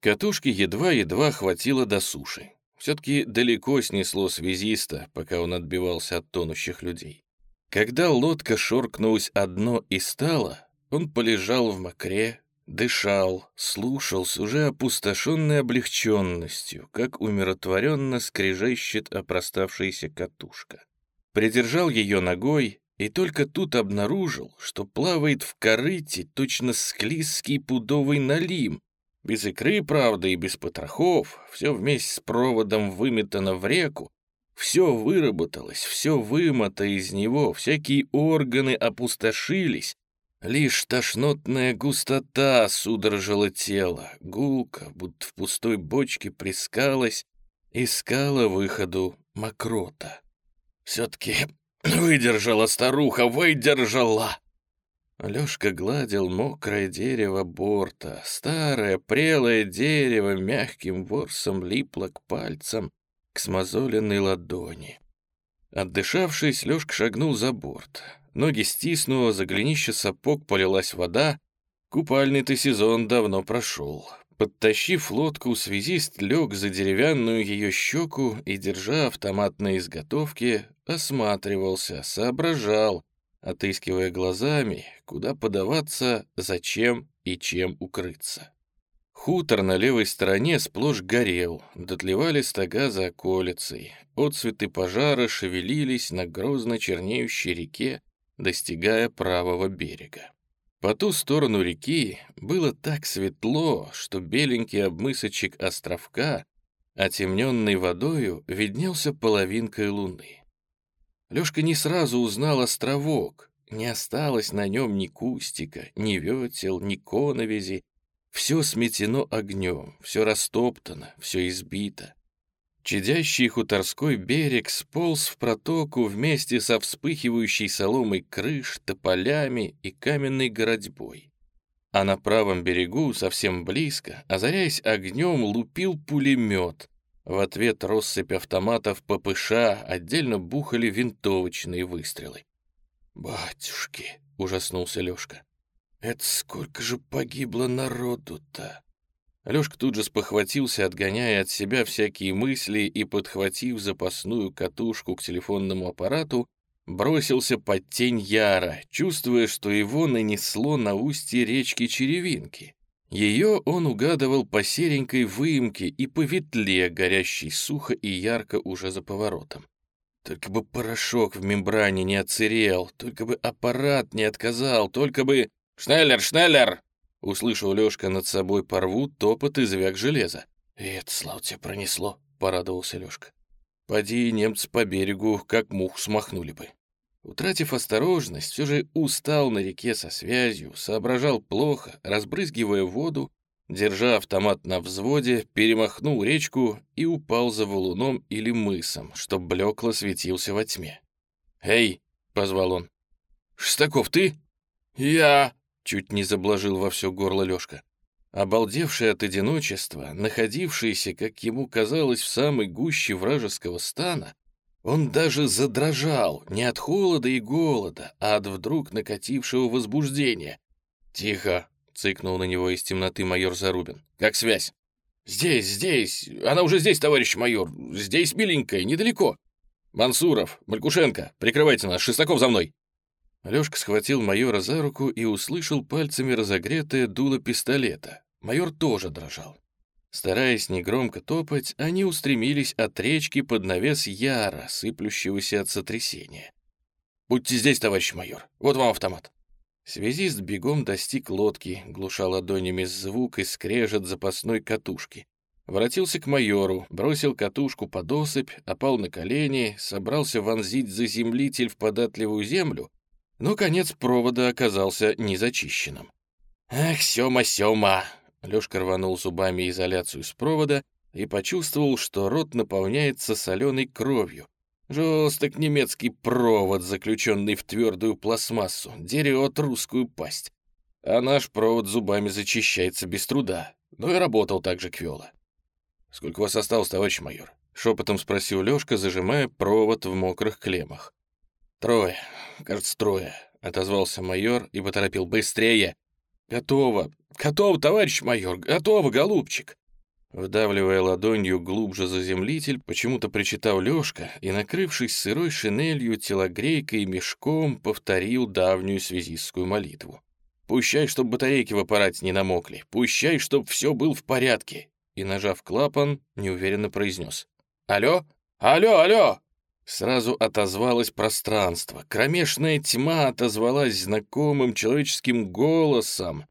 Speaker 1: Катушки едва-едва хватило до суши. Все-таки далеко снесло связиста, пока он отбивался от тонущих людей. Когда лодка шоркнулась одно и стала, он полежал в мокре, дышал, слушал с уже опустошенной облегченностью, как умиротворенно скрежещет опроставшаяся катушка. Придержал ее ногой и только тут обнаружил, что плавает в корыте точно склизкий пудовый налим, без икры, правда, и без потрохов, все вместе с проводом выметано в реку, все выработалось, все вымото из него, всякие органы опустошились, лишь тошнотная густота судорожила тело, гулка, будто в пустой бочке прискалась, искала выходу мокрота. Все-таки выдержала старуха, выдержала! Лёшка гладил мокрое дерево борта. Старое, прелое дерево мягким ворсом липло к пальцам, к смазоленной ладони. Отдышавшись, Лёшка шагнул за борт. Ноги стиснуло, за голенище сапог полилась вода. Купальный-то сезон давно прошел. Подтащив лодку, связист лег за деревянную ее щеку и, держа автомат на изготовке, осматривался, соображал, отыскивая глазами, куда подаваться, зачем и чем укрыться. Хутор на левой стороне сплошь горел, дотлевали стога за околицей, отцветы пожара шевелились на грозно чернеющей реке, достигая правого берега. По ту сторону реки было так светло, что беленький обмысочек островка, отемненный водою, виднелся половинкой луны. Лёшка не сразу узнал островок. Не осталось на нем ни кустика, ни ветел, ни коновизи. Все сметено огнем, все растоптано, все избито. Чадящий хуторской берег сполз в протоку вместе со вспыхивающей соломой крыш, тополями и каменной городьбой. А на правом берегу, совсем близко, озаряясь огнем, лупил пулемет, в ответ россыпь автоматов ППШ отдельно бухали винтовочные выстрелы. «Батюшки!» — ужаснулся Лёшка. «Это сколько же погибло народу-то!» Лёшка тут же спохватился, отгоняя от себя всякие мысли и, подхватив запасную катушку к телефонному аппарату, бросился под тень Яра, чувствуя, что его нанесло на устье речки Черевинки. Ее он угадывал по серенькой выемке и по ветле, горящей сухо и ярко уже за поворотом. Только бы порошок в мембране не отсырел, только бы аппарат не отказал, только бы... «Шнеллер, Шнеллер!» Услышал Лёшка над собой порву топот и звяк железа. «И это, слава тебе, пронесло!» — порадовался Лёшка. «Поди немцы по берегу, как мух смахнули бы». Утратив осторожность, все же устал на реке со связью, соображал плохо, разбрызгивая воду, держа автомат на взводе, перемахнул речку и упал за валуном или мысом, что блекло светился во тьме. «Эй!» — позвал он. «Шестаков, ты?» «Я!» — чуть не заблажил во все горло Лёшка. Обалдевший от одиночества, находившийся, как ему казалось, в самой гуще вражеского стана, он даже задрожал, не от холода и голода, а от вдруг накатившего возбуждения. «Тихо!» — цыкнул на него из темноты майор Зарубин. «Как связь?» «Здесь, здесь! Она уже здесь, товарищ майор! Здесь, миленькая, недалеко!» «Мансуров, Малькушенко, прикрывайте нас, Шестаков за мной!» Лёшка схватил майора за руку и услышал пальцами разогретое дуло пистолета. Майор тоже дрожал. Стараясь негромко топать, они устремились от речки под навес яра, сыплющегося от сотрясения. «Будьте здесь, товарищ майор, вот вам автомат». Связист бегом достиг лодки, глуша ладонями звук и скрежет запасной катушки. Воротился к майору, бросил катушку под осыпь, опал на колени, собрался вонзить заземлитель в податливую землю, но конец провода оказался незачищенным. «Ах, Сёма, Сёма!» Лёшка рванул зубами изоляцию с провода и почувствовал, что рот наполняется соленой кровью. Жесток немецкий провод, заключенный в твердую пластмассу, дерет русскую пасть. А наш провод зубами зачищается без труда, но и работал так же квёло. «Сколько у вас осталось, товарищ майор?» — шепотом спросил Лёшка, зажимая провод в мокрых клеммах. «Трое, кажется, трое», — отозвался майор и поторопил. «Быстрее!» «Готово! Готово, товарищ майор! Готово, голубчик!» Вдавливая ладонью глубже заземлитель, почему-то причитал Лёшка и, накрывшись сырой шинелью, телогрейкой и мешком, повторил давнюю связистскую молитву. «Пущай, чтоб батарейки в аппарате не намокли, пущай, чтоб все был в порядке!» И, нажав клапан, неуверенно произнес. «Алло? Алло, алло!» Сразу отозвалось пространство. Кромешная тьма отозвалась знакомым человеческим голосом.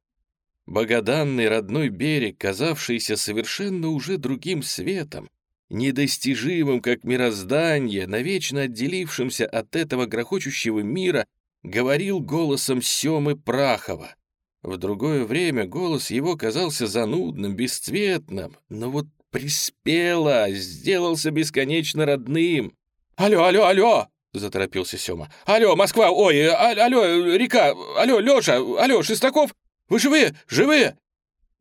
Speaker 1: Богоданный родной берег, казавшийся совершенно уже другим светом, недостижимым, как мироздание, навечно отделившимся от этого грохочущего мира, говорил голосом Семы Прахова. В другое время голос его казался занудным, бесцветным, но вот приспело, сделался бесконечно родным. «Алло, алло, алло!» — заторопился Сёма. «Алло, Москва! Ой, а, алло, река! Алло, Лёша! Алло, Шестаков! Вы живые? Живые?»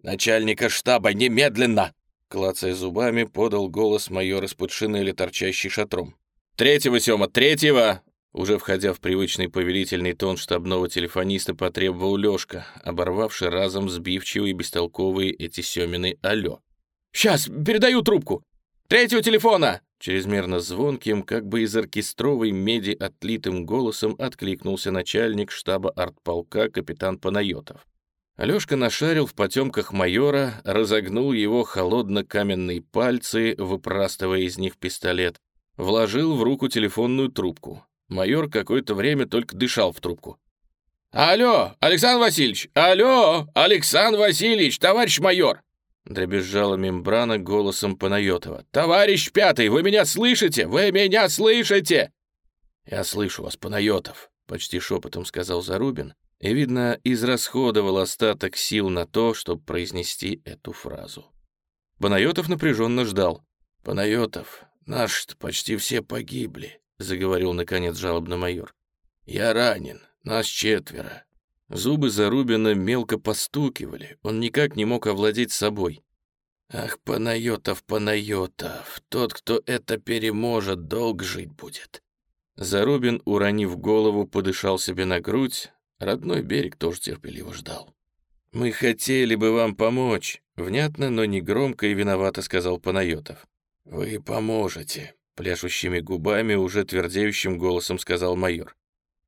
Speaker 1: «Начальника штаба, немедленно!» Клацая зубами, подал голос майор из-под шинели, торчащий шатром. «Третьего, Сёма, третьего!» Уже входя в привычный повелительный тон штабного телефониста, потребовал Лёшка, оборвавший разом сбивчивые и бестолковые эти Сёмины «Алло». «Сейчас, передаю трубку! Третьего телефона!» Чрезмерно звонким, как бы из оркестровой меди отлитым голосом откликнулся начальник штаба артполка капитан Панайотов. Алёшка нашарил в потемках майора, разогнул его холодно-каменные пальцы, выпрастывая из них пистолет, вложил в руку телефонную трубку. Майор какое-то время только дышал в трубку. «Алло, Александр Васильевич! Алло, Александр Васильевич, товарищ майор!» Дребезжала мембрана голосом Панайотова. «Товарищ Пятый, вы меня слышите? Вы меня слышите?» «Я слышу вас, Панайотов», — почти шепотом сказал Зарубин, и, видно, израсходовал остаток сил на то, чтобы произнести эту фразу. Панайотов напряженно ждал. «Панайотов, наши-то почти все погибли», — заговорил, наконец, жалобно майор. «Я ранен, нас четверо. Зубы Зарубина мелко постукивали, он никак не мог овладеть собой. «Ах, Панайотов, Панайотов, тот, кто это переможет, долг жить будет». Зарубин, уронив голову, подышал себе на грудь, родной берег тоже терпеливо ждал. «Мы хотели бы вам помочь», — внятно, но не громко и виновато сказал Панайотов. «Вы поможете», — пляшущими губами, уже твердеющим голосом сказал майор.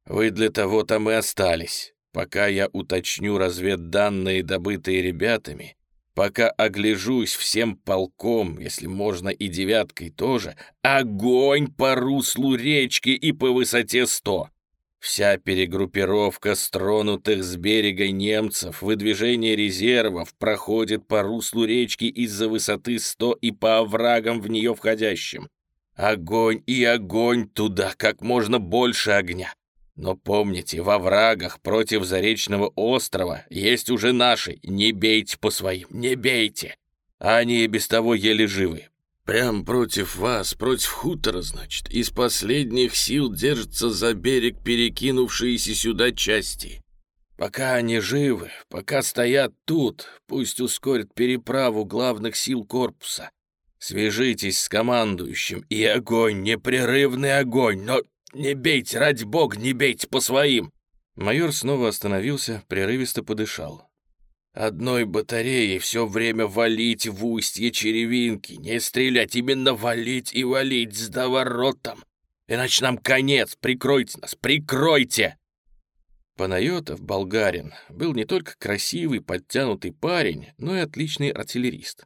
Speaker 1: «Вы для того там и остались. Пока я уточню разведданные, добытые ребятами, пока огляжусь всем полком, если можно и девяткой тоже, огонь по руслу речки и по высоте сто. Вся перегруппировка стронутых с берега немцев, выдвижение резервов проходит по руслу речки из-за высоты сто и по оврагам в нее входящим. Огонь и огонь туда, как можно больше огня. Но помните, во врагах против Заречного острова есть уже наши. Не бейте по своим, не бейте. Они и без того еле живы. Прям против вас, против хутора, значит, из последних сил держатся за берег перекинувшиеся сюда части. Пока они живы, пока стоят тут, пусть ускорят переправу главных сил корпуса. Свяжитесь с командующим, и огонь, непрерывный огонь, но «Не бейте, ради бога, не бейте по своим!» Майор снова остановился, прерывисто подышал. «Одной батареей все время валить в устье черевинки, не стрелять, именно валить и валить с доворотом. Иначе нам конец, прикройте нас, прикройте!» Панайотов, болгарин, был не только красивый, подтянутый парень, но и отличный артиллерист.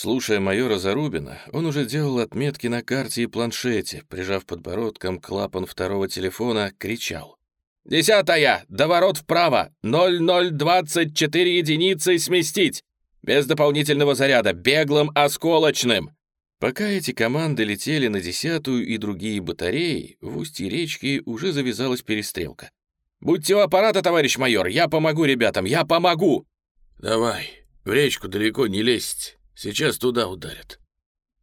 Speaker 1: Слушая майора Зарубина, он уже делал отметки на карте и планшете, прижав подбородком клапан второго телефона, кричал. «Десятая! До ворот вправо! 0024 единицы сместить! Без дополнительного заряда, беглым осколочным!» Пока эти команды летели на десятую и другие батареи, в устье речки уже завязалась перестрелка. «Будьте у аппарата, товарищ майор, я помогу ребятам, я помогу!» «Давай, в речку далеко не лезть, Сейчас туда ударят».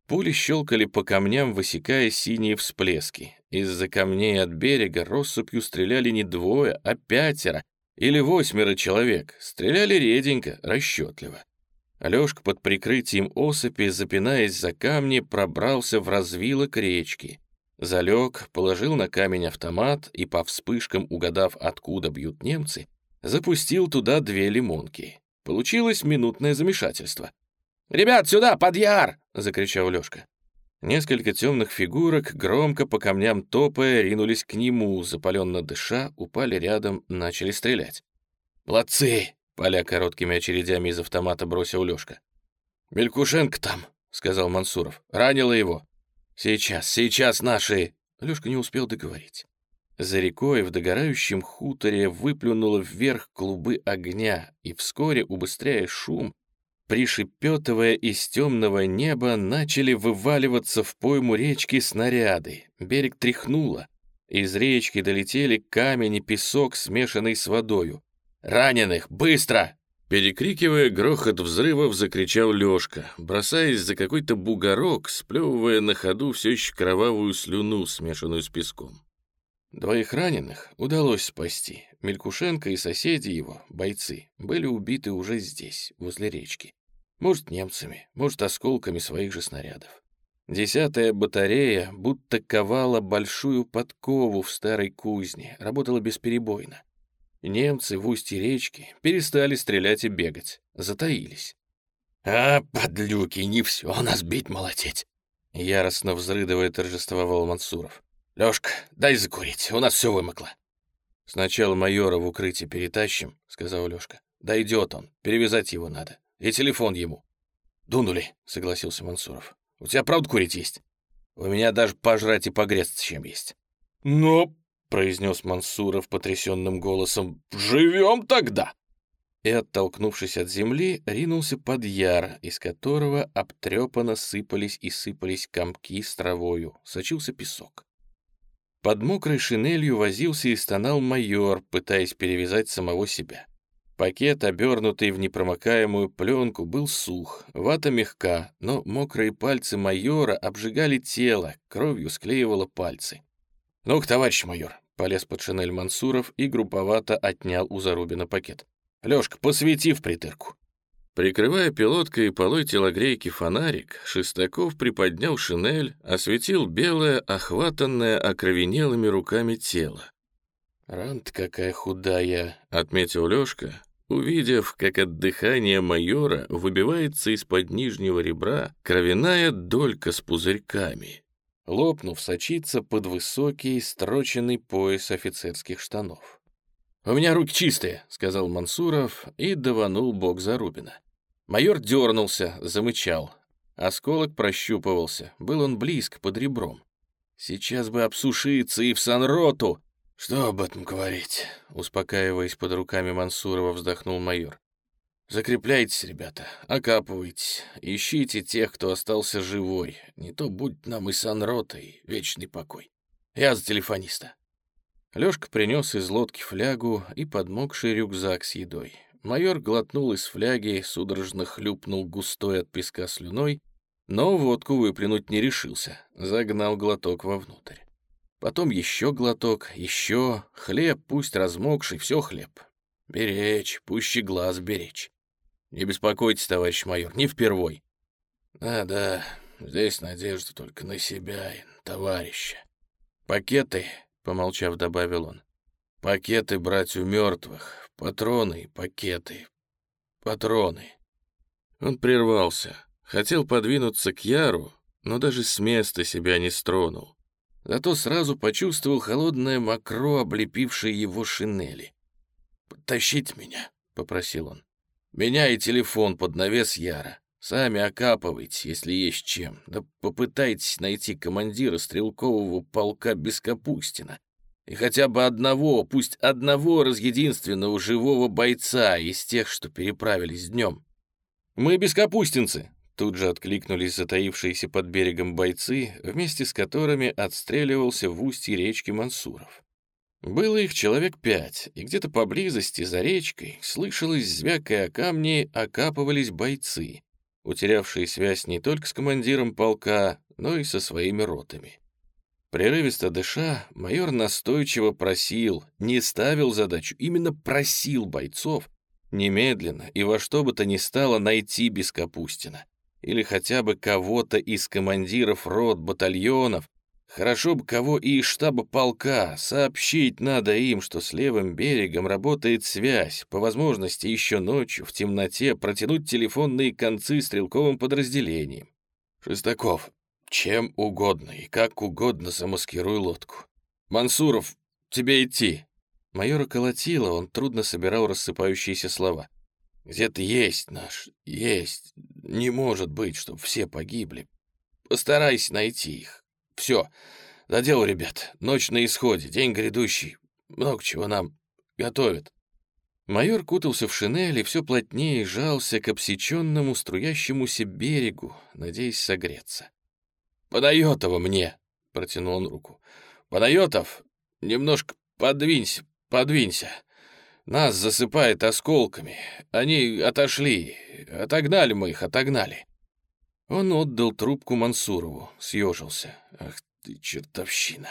Speaker 1: Пули щелкали по камням, высекая синие всплески. Из-за камней от берега россыпью стреляли не двое, а пятеро или восьмеро человек. Стреляли реденько, расчетливо. Алешка под прикрытием осыпи, запинаясь за камни, пробрался в развилок речки. Залег, положил на камень автомат и, по вспышкам угадав, откуда бьют немцы, запустил туда две лимонки. Получилось минутное замешательство.
Speaker 2: «Ребят, сюда, под яр!» — закричал Лёшка.
Speaker 1: Несколько темных фигурок, громко по камням топая, ринулись к нему, запаленно дыша, упали рядом, начали стрелять.
Speaker 2: «Молодцы!»
Speaker 1: — поля короткими очередями из автомата бросил Лёшка.
Speaker 2: «Мелькушенко там!» — сказал Мансуров. «Ранило его!»
Speaker 1: «Сейчас, сейчас наши!» Лёшка не успел договорить. За рекой в догорающем хуторе выплюнуло вверх клубы огня, и вскоре, убыстряя шум, пришепетывая из темного неба, начали вываливаться в пойму речки снаряды. Берег тряхнуло. Из речки долетели камень и песок, смешанный с водою. «Раненых! Быстро!» Перекрикивая грохот взрывов, закричал Лёшка, бросаясь за какой-то бугорок, сплевывая на ходу все еще кровавую слюну, смешанную с песком. Двоих раненых удалось спасти. Мелькушенко и соседи его, бойцы, были убиты уже здесь, возле речки. Может, немцами, может, осколками своих же снарядов. Десятая батарея будто ковала большую подкову в старой кузне, работала бесперебойно. Немцы в устье речки перестали стрелять и бегать, затаились.
Speaker 2: «А, подлюки, не все нас бить молотеть!»
Speaker 1: Яростно взрыдывая торжествовал Мансуров.
Speaker 2: «Лёшка, дай закурить, у нас все вымокло».
Speaker 1: «Сначала майора в укрытие перетащим», — сказал Лёшка. «Дойдет он, перевязать его надо. И телефон ему».
Speaker 2: «Дунули», — согласился Мансуров. «У тебя правда курить есть?» «У меня даже пожрать и погреться чем есть».
Speaker 1: «Но — произнес Мансуров потрясенным голосом.
Speaker 2: «Живем тогда!»
Speaker 1: И, оттолкнувшись от земли, ринулся под яр, из которого обтрепанно сыпались и сыпались комки с травою, сочился песок. Под мокрой шинелью возился и стонал майор, пытаясь перевязать самого себя. Пакет, обернутый в непромокаемую пленку, был сух, вата мягка, но мокрые пальцы майора обжигали тело, кровью склеивало пальцы.
Speaker 2: «Ну-ка, товарищ майор», —
Speaker 1: полез под шинель Мансуров и групповато отнял у Зарубина пакет. «Лёшка, посвети в притырку». Прикрывая пилоткой и полой телогрейки фонарик, Шестаков приподнял шинель, осветил белое, охватанное окровенелыми руками тело. «Ран-то какая худая», — отметил Лёшка, увидев, как от дыхания майора выбивается из-под нижнего ребра кровяная долька с пузырьками лопнув, сочится под высокий строченный пояс офицерских штанов.
Speaker 2: «У меня руки чистые», — сказал Мансуров и даванул бок Зарубина. Майор дернулся, замычал. Осколок прощупывался, был он близко, под ребром. «Сейчас бы обсушиться и в санроту!»
Speaker 1: «Что об этом говорить?» Успокаиваясь под руками Мансурова, вздохнул майор. Закрепляйтесь, ребята, окапывайтесь, ищите тех, кто остался живой. Не то будет нам и санрота, и вечный покой. Я за телефониста. Лёшка принес из лодки флягу и подмокший рюкзак с едой. Майор глотнул из фляги, судорожно хлюпнул густой от песка слюной, но водку выплюнуть не решился, загнал глоток вовнутрь. Потом еще глоток, еще, хлеб, пусть размокший, все хлеб. Беречь, пуще глаз беречь. Не беспокойтесь, товарищ майор, не впервой. Да-да, здесь надежда только на себя и на товарища. Пакеты, помолчав, добавил он. Пакеты брать у мертвых, патроны пакеты. Патроны. Он прервался, хотел подвинуться к Яру, но даже с места себя не стронул. Зато сразу почувствовал холодное мокро, облепившее его шинели. «Подтащите меня», — попросил он. Меня и телефон под навес Яра. Сами окапывайте, если есть чем. Да попытайтесь найти командира стрелкового полка Бескапустина. И хотя бы одного, пусть одного разъединственного живого бойца из тех, что переправились днем. Мы бескапустинцы, тут же откликнулись затаившиеся под берегом бойцы, вместе с которыми отстреливался в устье речки Мансуров. Было их человек пять, и где-то поблизости, за речкой, слышалось, звякая камни, окапывались бойцы, утерявшие связь не только с командиром полка, но и со своими ротами. Прерывисто дыша, майор настойчиво просил, не ставил задачу, именно просил бойцов немедленно и во что бы то ни стало найти Бескапустина или хотя бы кого-то из командиров рот, батальонов, Хорошо бы кого и из штаба полка. Сообщить надо им, что с левым берегом работает связь. По возможности еще ночью, в темноте, протянуть телефонные концы стрелковым подразделением. Шестаков, чем угодно и как угодно замаскируй лодку. Мансуров, тебе идти. Майора колотило, он трудно собирал рассыпающиеся слова. Где-то есть наш, есть. Не может быть, чтобы все погибли. Постарайся найти их. Все, за дело, ребят. Ночь на исходе, день грядущий. Много чего нам готовят. Майор кутался в шинель и все плотнее жался к обсеченному струящемуся берегу, надеясь согреться. «Панайотова мне!» — протянул он руку. «Панайотов, немножко подвинься, подвинься. Нас засыпает осколками. Они отошли. Отогнали мы их, отогнали». Он отдал трубку Мансурову, съежился. «Ах ты, чертовщина!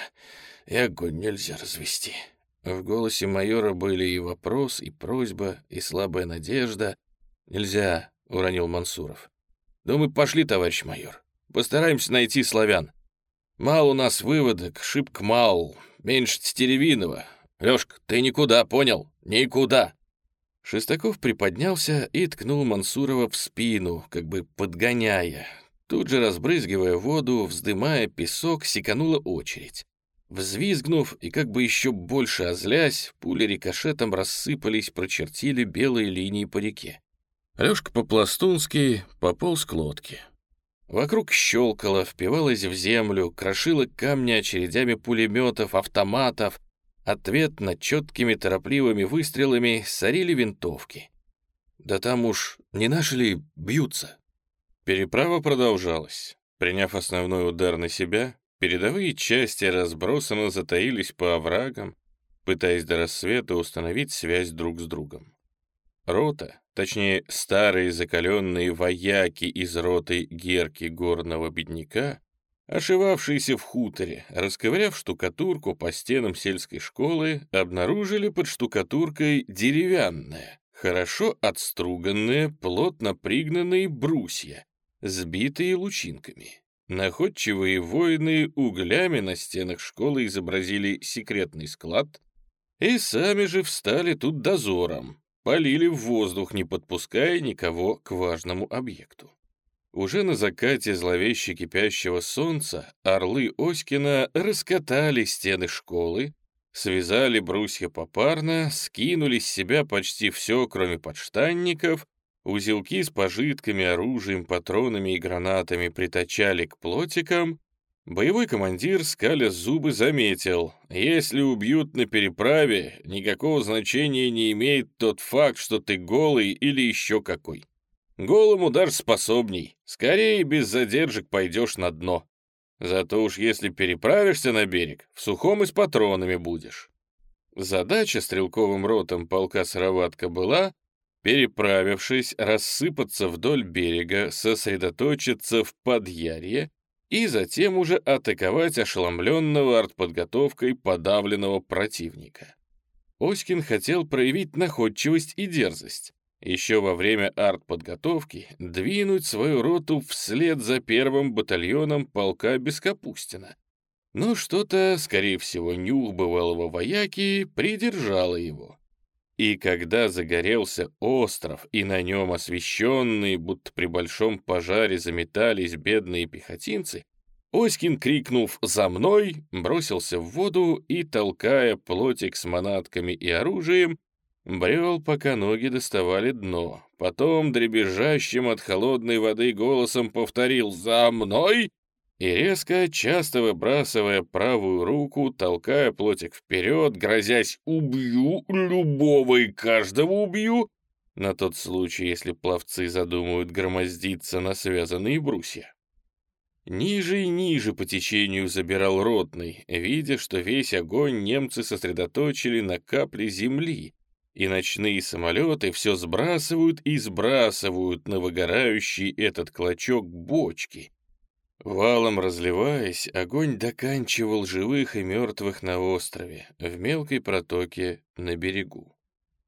Speaker 1: И огонь нельзя развести!» В голосе майора были и вопрос, и просьба, и слабая надежда. «Нельзя», — уронил Мансуров. «Ну мы пошли, товарищ майор. Постараемся найти славян. Мало у нас выводок, шибко мал, меньше Стеревинова. Лёшка, ты никуда, понял? Никуда!» Шестаков приподнялся и ткнул Мансурова в спину, как бы подгоняя. Тут же, разбрызгивая воду, вздымая песок, секанула очередь. Взвизгнув и как бы еще больше озлясь, пули рикошетом рассыпались, прочертили белые линии по реке. Лёшка по-пластунски пополз к лодке. Вокруг щелкало, впивалось в землю, крошило камни очередями пулеметов, автоматов, Ответно четкими торопливыми выстрелами сорили винтовки. Да там уж не наши ли бьются? Переправа продолжалась. Приняв основной удар на себя, передовые части разбросанно затаились по оврагам, пытаясь до рассвета установить связь друг с другом. Рота, точнее старые закаленные вояки из роты Герки горного бедняка, Ошивавшиеся в хуторе, расковыряв штукатурку по стенам сельской школы, обнаружили под штукатуркой деревянное, хорошо отструганные, плотно пригнанные брусья, сбитые лучинками. Находчивые воины углями на стенах школы изобразили секретный склад и сами же встали тут дозором, полили в воздух, не подпуская никого к важному объекту. Уже на закате зловеще кипящего солнца орлы Оськина раскатали стены школы, связали брусья попарно, скинули с себя почти все, кроме подштанников, узелки с пожитками, оружием, патронами и гранатами притачали к плотикам. Боевой командир, скаля зубы, заметил, если убьют на переправе, никакого значения не имеет тот факт, что ты голый или еще какой. Голому даже способней. Скорее без задержек пойдешь на дно. Зато уж если переправишься на берег, в сухом и с патронами будешь. Задача стрелковым ротом полка Сыроватка была, переправившись, рассыпаться вдоль берега, сосредоточиться в подъярье и затем уже атаковать ошеломленного артподготовкой подавленного противника. Оськин хотел проявить находчивость и дерзость еще во время артподготовки двинуть свою роту вслед за первым батальоном полка Бескапустина. Но что-то, скорее всего, нюх бывалого вояки придержало его. И когда загорелся остров, и на нем освещенные, будто при большом пожаре заметались бедные пехотинцы, Оськин, крикнув «За мной!», бросился в воду и, толкая плотик с манатками и оружием, Брел, пока ноги доставали дно. Потом, дребезжащим от холодной воды голосом повторил «За мной!» и резко, часто выбрасывая правую руку, толкая плотик вперед, грозясь «убью, любого и каждого убью», на тот случай, если пловцы задумают громоздиться на связанные брусья. Ниже и ниже по течению забирал ротный, видя, что весь огонь немцы сосредоточили на капле земли, и ночные самолеты все сбрасывают и сбрасывают на выгорающий этот клочок бочки. Валом разливаясь, огонь доканчивал живых и мертвых на острове, в мелкой протоке на берегу.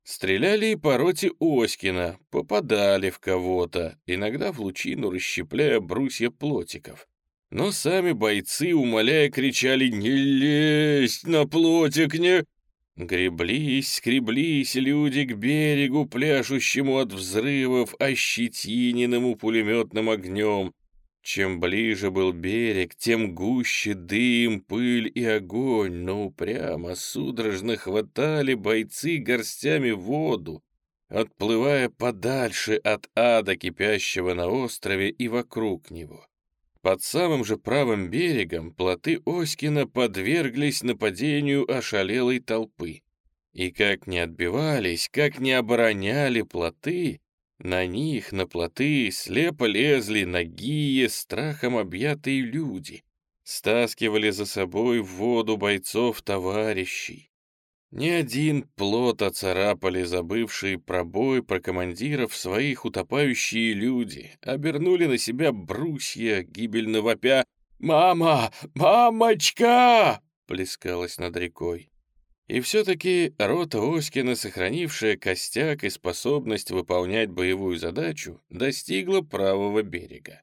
Speaker 1: Стреляли и по роте Оськина, попадали в кого-то, иногда в лучину расщепляя брусья плотиков. но сами бойцы, умоляя, кричали «Не лезь на плотик, не...» Греблись, скреблись люди к берегу, пляшущему от взрывов, ощетиненному пулеметным огнем. Чем ближе был берег, тем гуще дым, пыль и огонь, но упрямо, судорожно хватали бойцы горстями воду, отплывая подальше от ада, кипящего на острове и вокруг него. Под самым же правым берегом плоты Оськина подверглись нападению ошалелой толпы. И как не отбивались, как не обороняли плоты, на них, на плоты, слепо лезли нагие, страхом объятые люди, стаскивали за собой в воду бойцов-товарищей. Ни один плот оцарапали забывшие пробой про командиров своих утопающие люди, обернули на себя брусья, гибельно вопя «Мама! Мамочка!» плескалась над рекой. И все-таки рота Оськина, сохранившая костяк и способность выполнять боевую задачу, достигла правого берега.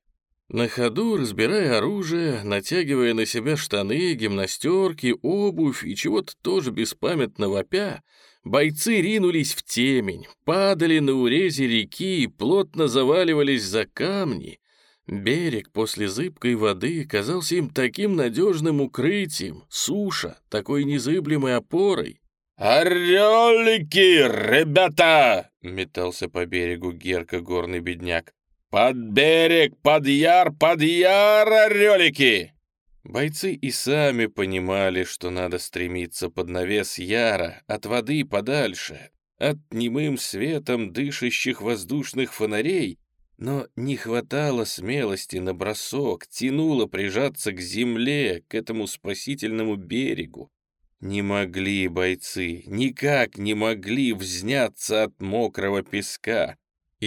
Speaker 1: На ходу, разбирая оружие, натягивая на себя штаны, гимнастерки, обувь и чего-то тоже беспамятно вопя, бойцы ринулись в темень, падали на урезе реки, плотно заваливались за камни. Берег после зыбкой воды казался им таким надежным укрытием, суша, такой незыблемой опорой. «Орелики, ребята!» — метался по берегу Герка горный бедняк. «Под берег, под яр, под яр, орелики!» Бойцы и сами понимали, что надо стремиться под навес яра, от воды подальше, от немым светом дышащих воздушных фонарей, но не хватало смелости на бросок, тянуло прижаться к земле, к этому спасительному берегу. Не могли бойцы, никак не могли взняться от мокрого песка,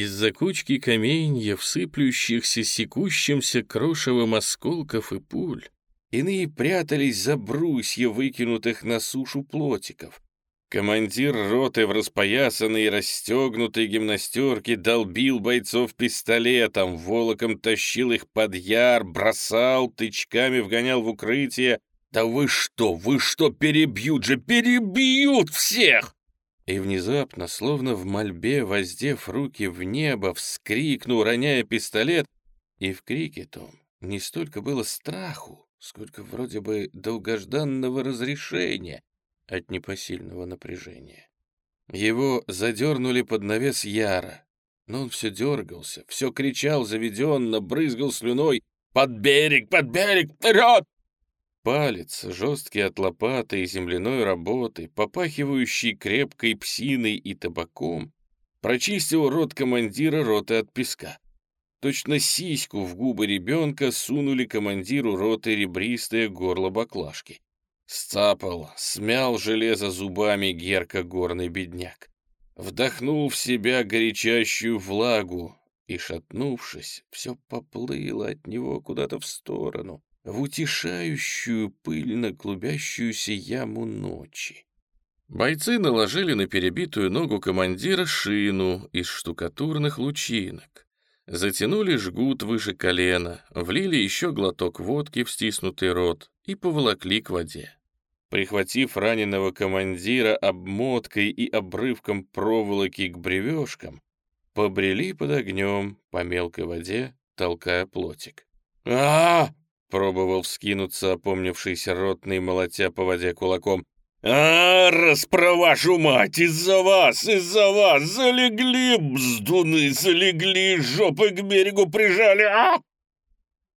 Speaker 1: из-за кучки каменьев, сыплющихся секущимся крошевым осколков и пуль, иные прятались за брусья, выкинутых на сушу плотиков. Командир роты в распоясанной и расстегнутой гимнастерке долбил бойцов пистолетом, волоком тащил их под яр, бросал, тычками вгонял в укрытие. «Да вы что, вы что, перебьют же, перебьют всех!» И внезапно, словно в мольбе, воздев руки в небо, вскрикнул, роняя пистолет, и в крике том не столько было страху, сколько вроде бы долгожданного разрешения от непосильного напряжения. Его задернули под навес Яра, но он все дергался, все кричал заведенно, брызгал слюной «Под берег! Под берег! Вперед!» Палец, жесткий от лопаты и земляной работы, попахивающий крепкой псиной и табаком, прочистил рот командира роты от песка. Точно сиську в губы ребенка сунули командиру роты ребристое горло баклажки. Сцапал, смял железо зубами Герка горный бедняк. Вдохнул в себя горячащую влагу и, шатнувшись, все поплыло от него куда-то в сторону, в утешающую пыльно клубящуюся яму ночи. Бойцы наложили на перебитую ногу командира шину из штукатурных лучинок, затянули жгут выше колена, влили еще глоток водки в стиснутый рот и поволокли к воде. Прихватив раненого командира обмоткой и обрывком проволоки к бревешкам, побрели под огнем по мелкой воде, толкая плотик. а, -а, -а Пробовал вскинуться опомнившийся ротный, молотя по воде кулаком. «А, расправашу мать, из-за вас, из-за вас! Залегли, бздуны, залегли, жопы к берегу прижали! А!»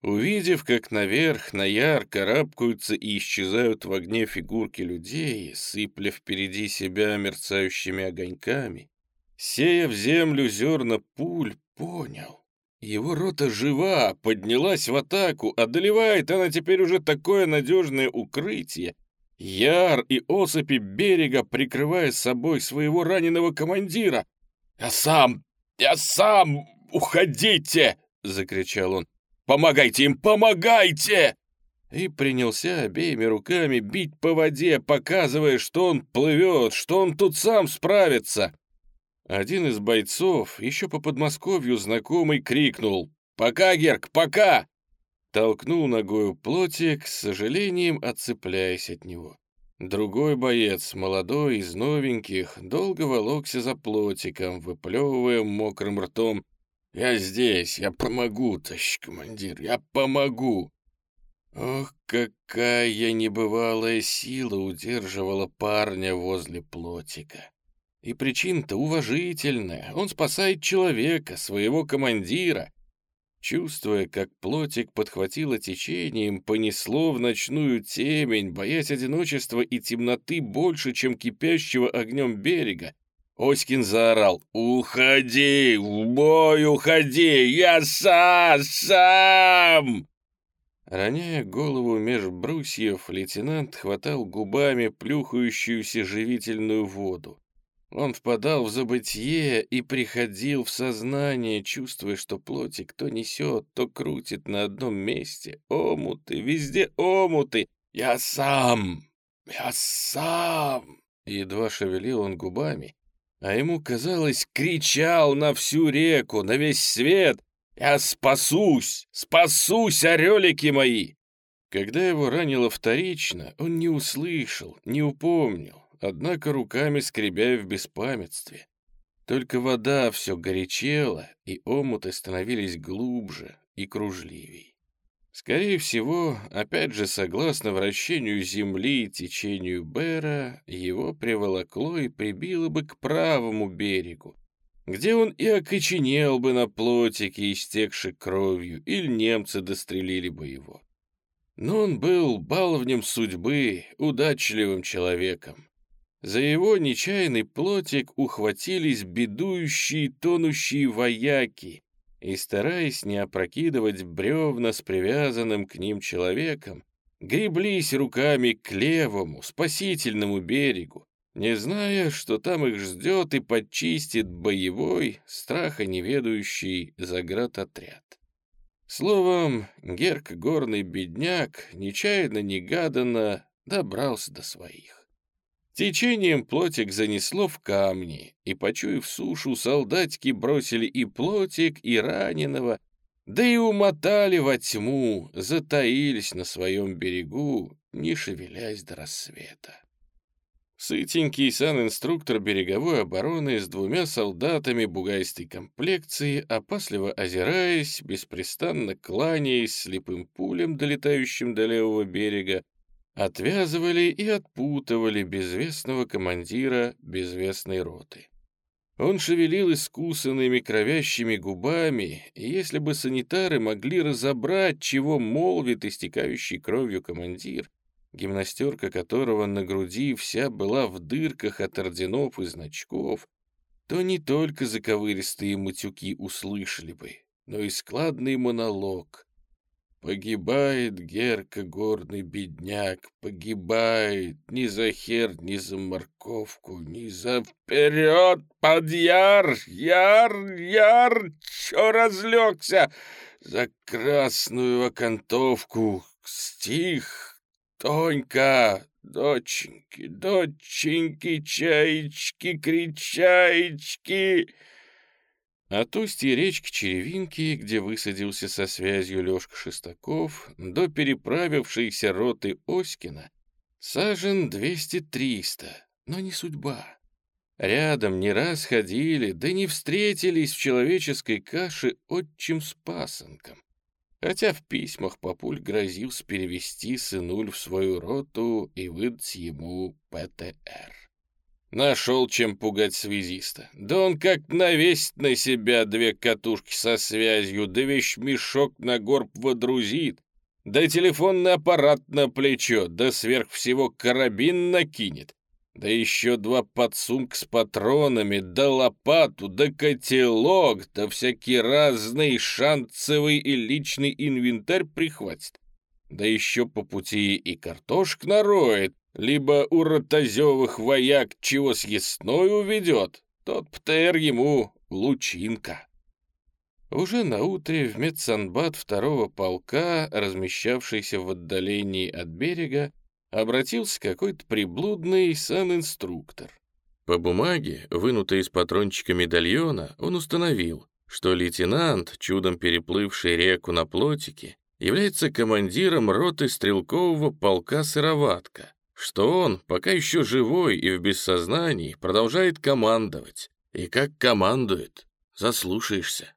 Speaker 1: Увидев, как наверх на яр карабкаются и исчезают в огне фигурки людей, сыпля впереди себя мерцающими огоньками, сея в землю зерна пуль, понял. Его рота жива, поднялась в атаку, одолевает она теперь уже такое надежное укрытие. Яр и осыпи берега, прикрывая собой своего раненого командира. «Я сам! Я сам! Уходите!» — закричал он. «Помогайте им! Помогайте!» И принялся обеими руками бить по воде, показывая, что он плывет, что он тут сам справится. Один из бойцов, еще по Подмосковью знакомый, крикнул «Пока, Герк, пока!» толкнул ногою плотик, с сожалением отцепляясь от него. Другой боец, молодой, из новеньких, долго волокся за плотиком, выплевывая мокрым ртом. «Я здесь, я помогу, товарищ командир, я помогу!» Ох, какая небывалая сила удерживала парня возле плотика. И причина-то уважительная. Он спасает человека, своего командира. Чувствуя, как плотик подхватило течением, понесло в ночную темень, боясь одиночества и темноты больше, чем кипящего огнем берега, Оськин заорал «Уходи! В бой уходи! Я сам! Сам!» Роняя голову меж брусьев, лейтенант хватал губами плюхающуюся живительную воду. Он впадал в забытье и приходил в сознание, чувствуя, что плотик то несет, то крутит на одном месте. Омуты, везде омуты. «Я сам! Я сам!» Едва шевелил он губами, а ему, казалось, кричал на всю реку, на весь свет. «Я спасусь! Спасусь, орелики мои!» Когда его ранило вторично, он не услышал, не упомнил однако руками скребя в беспамятстве. Только вода все горячела, и омуты становились глубже и кружливей. Скорее всего, опять же, согласно вращению Земли и течению Бера, его приволокло и прибило бы к правому берегу, где он и окоченел бы на плотике, истекший кровью, или немцы дострелили бы его. Но он был баловнем судьбы, удачливым человеком. За его нечаянный плотик ухватились бедующие тонущие вояки, и, стараясь не опрокидывать бревна с привязанным к ним человеком, греблись руками к левому, спасительному берегу, не зная, что там их ждет и подчистит боевой, страха неведающий заградотряд. Словом, Герк, горный бедняк, нечаянно-негаданно добрался до своих. Течением плотик занесло в камни, и, почуяв сушу, солдатики бросили и плотик, и раненого, да и умотали во тьму, затаились на своем берегу, не шевелясь до рассвета. Сытенький сан-инструктор береговой обороны с двумя солдатами бугайстой комплекции, опасливо озираясь, беспрестанно кланяясь слепым пулем, долетающим до левого берега, отвязывали и отпутывали безвестного командира безвестной роты. Он шевелил искусанными кровящими губами, и если бы санитары могли разобрать, чего молвит истекающий кровью командир, гимнастерка которого на груди вся была в дырках от орденов и значков, то не только заковыристые матюки услышали бы, но и складный монолог, Погибает Герка, горный бедняк, погибает ни за хер, ни за морковку, ни за вперед! Под яр, яр, яр, чё разлегся за красную окантовку, стих, Тонька, доченьки, доченьки, чаечки, кричаечки. От устья речки Черевинки, где высадился со связью Лёшка Шестаков, до переправившейся роты Оськина, сажен 200-300, но не судьба. Рядом не раз ходили, да не встретились в человеческой каше отчим с пасынком. Хотя в письмах папуль грозился перевести сынуль в свою роту и выдать ему ПТР. Нашел чем пугать связиста. Да он как навесит на себя две катушки со связью, да вещмешок на горб водрузит, да телефонный аппарат на плечо, да сверх всего карабин накинет, да еще два подсумка с патронами, да лопату, да котелок, да всякий разный шанцевый и личный инвентарь прихватит. Да еще по пути и картошек нароет, либо у ротозевых вояк чего съестной уведет, тот ПТР ему лучинка. Уже на утре в медсанбат второго полка, размещавшийся в отдалении от берега, обратился какой-то приблудный сан-инструктор. По бумаге, вынутой из патрончика медальона, он установил, что лейтенант, чудом переплывший реку на плотике,
Speaker 2: является командиром роты стрелкового полка «Сыроватка», что он, пока еще живой и в бессознании, продолжает командовать. И как командует, заслушаешься.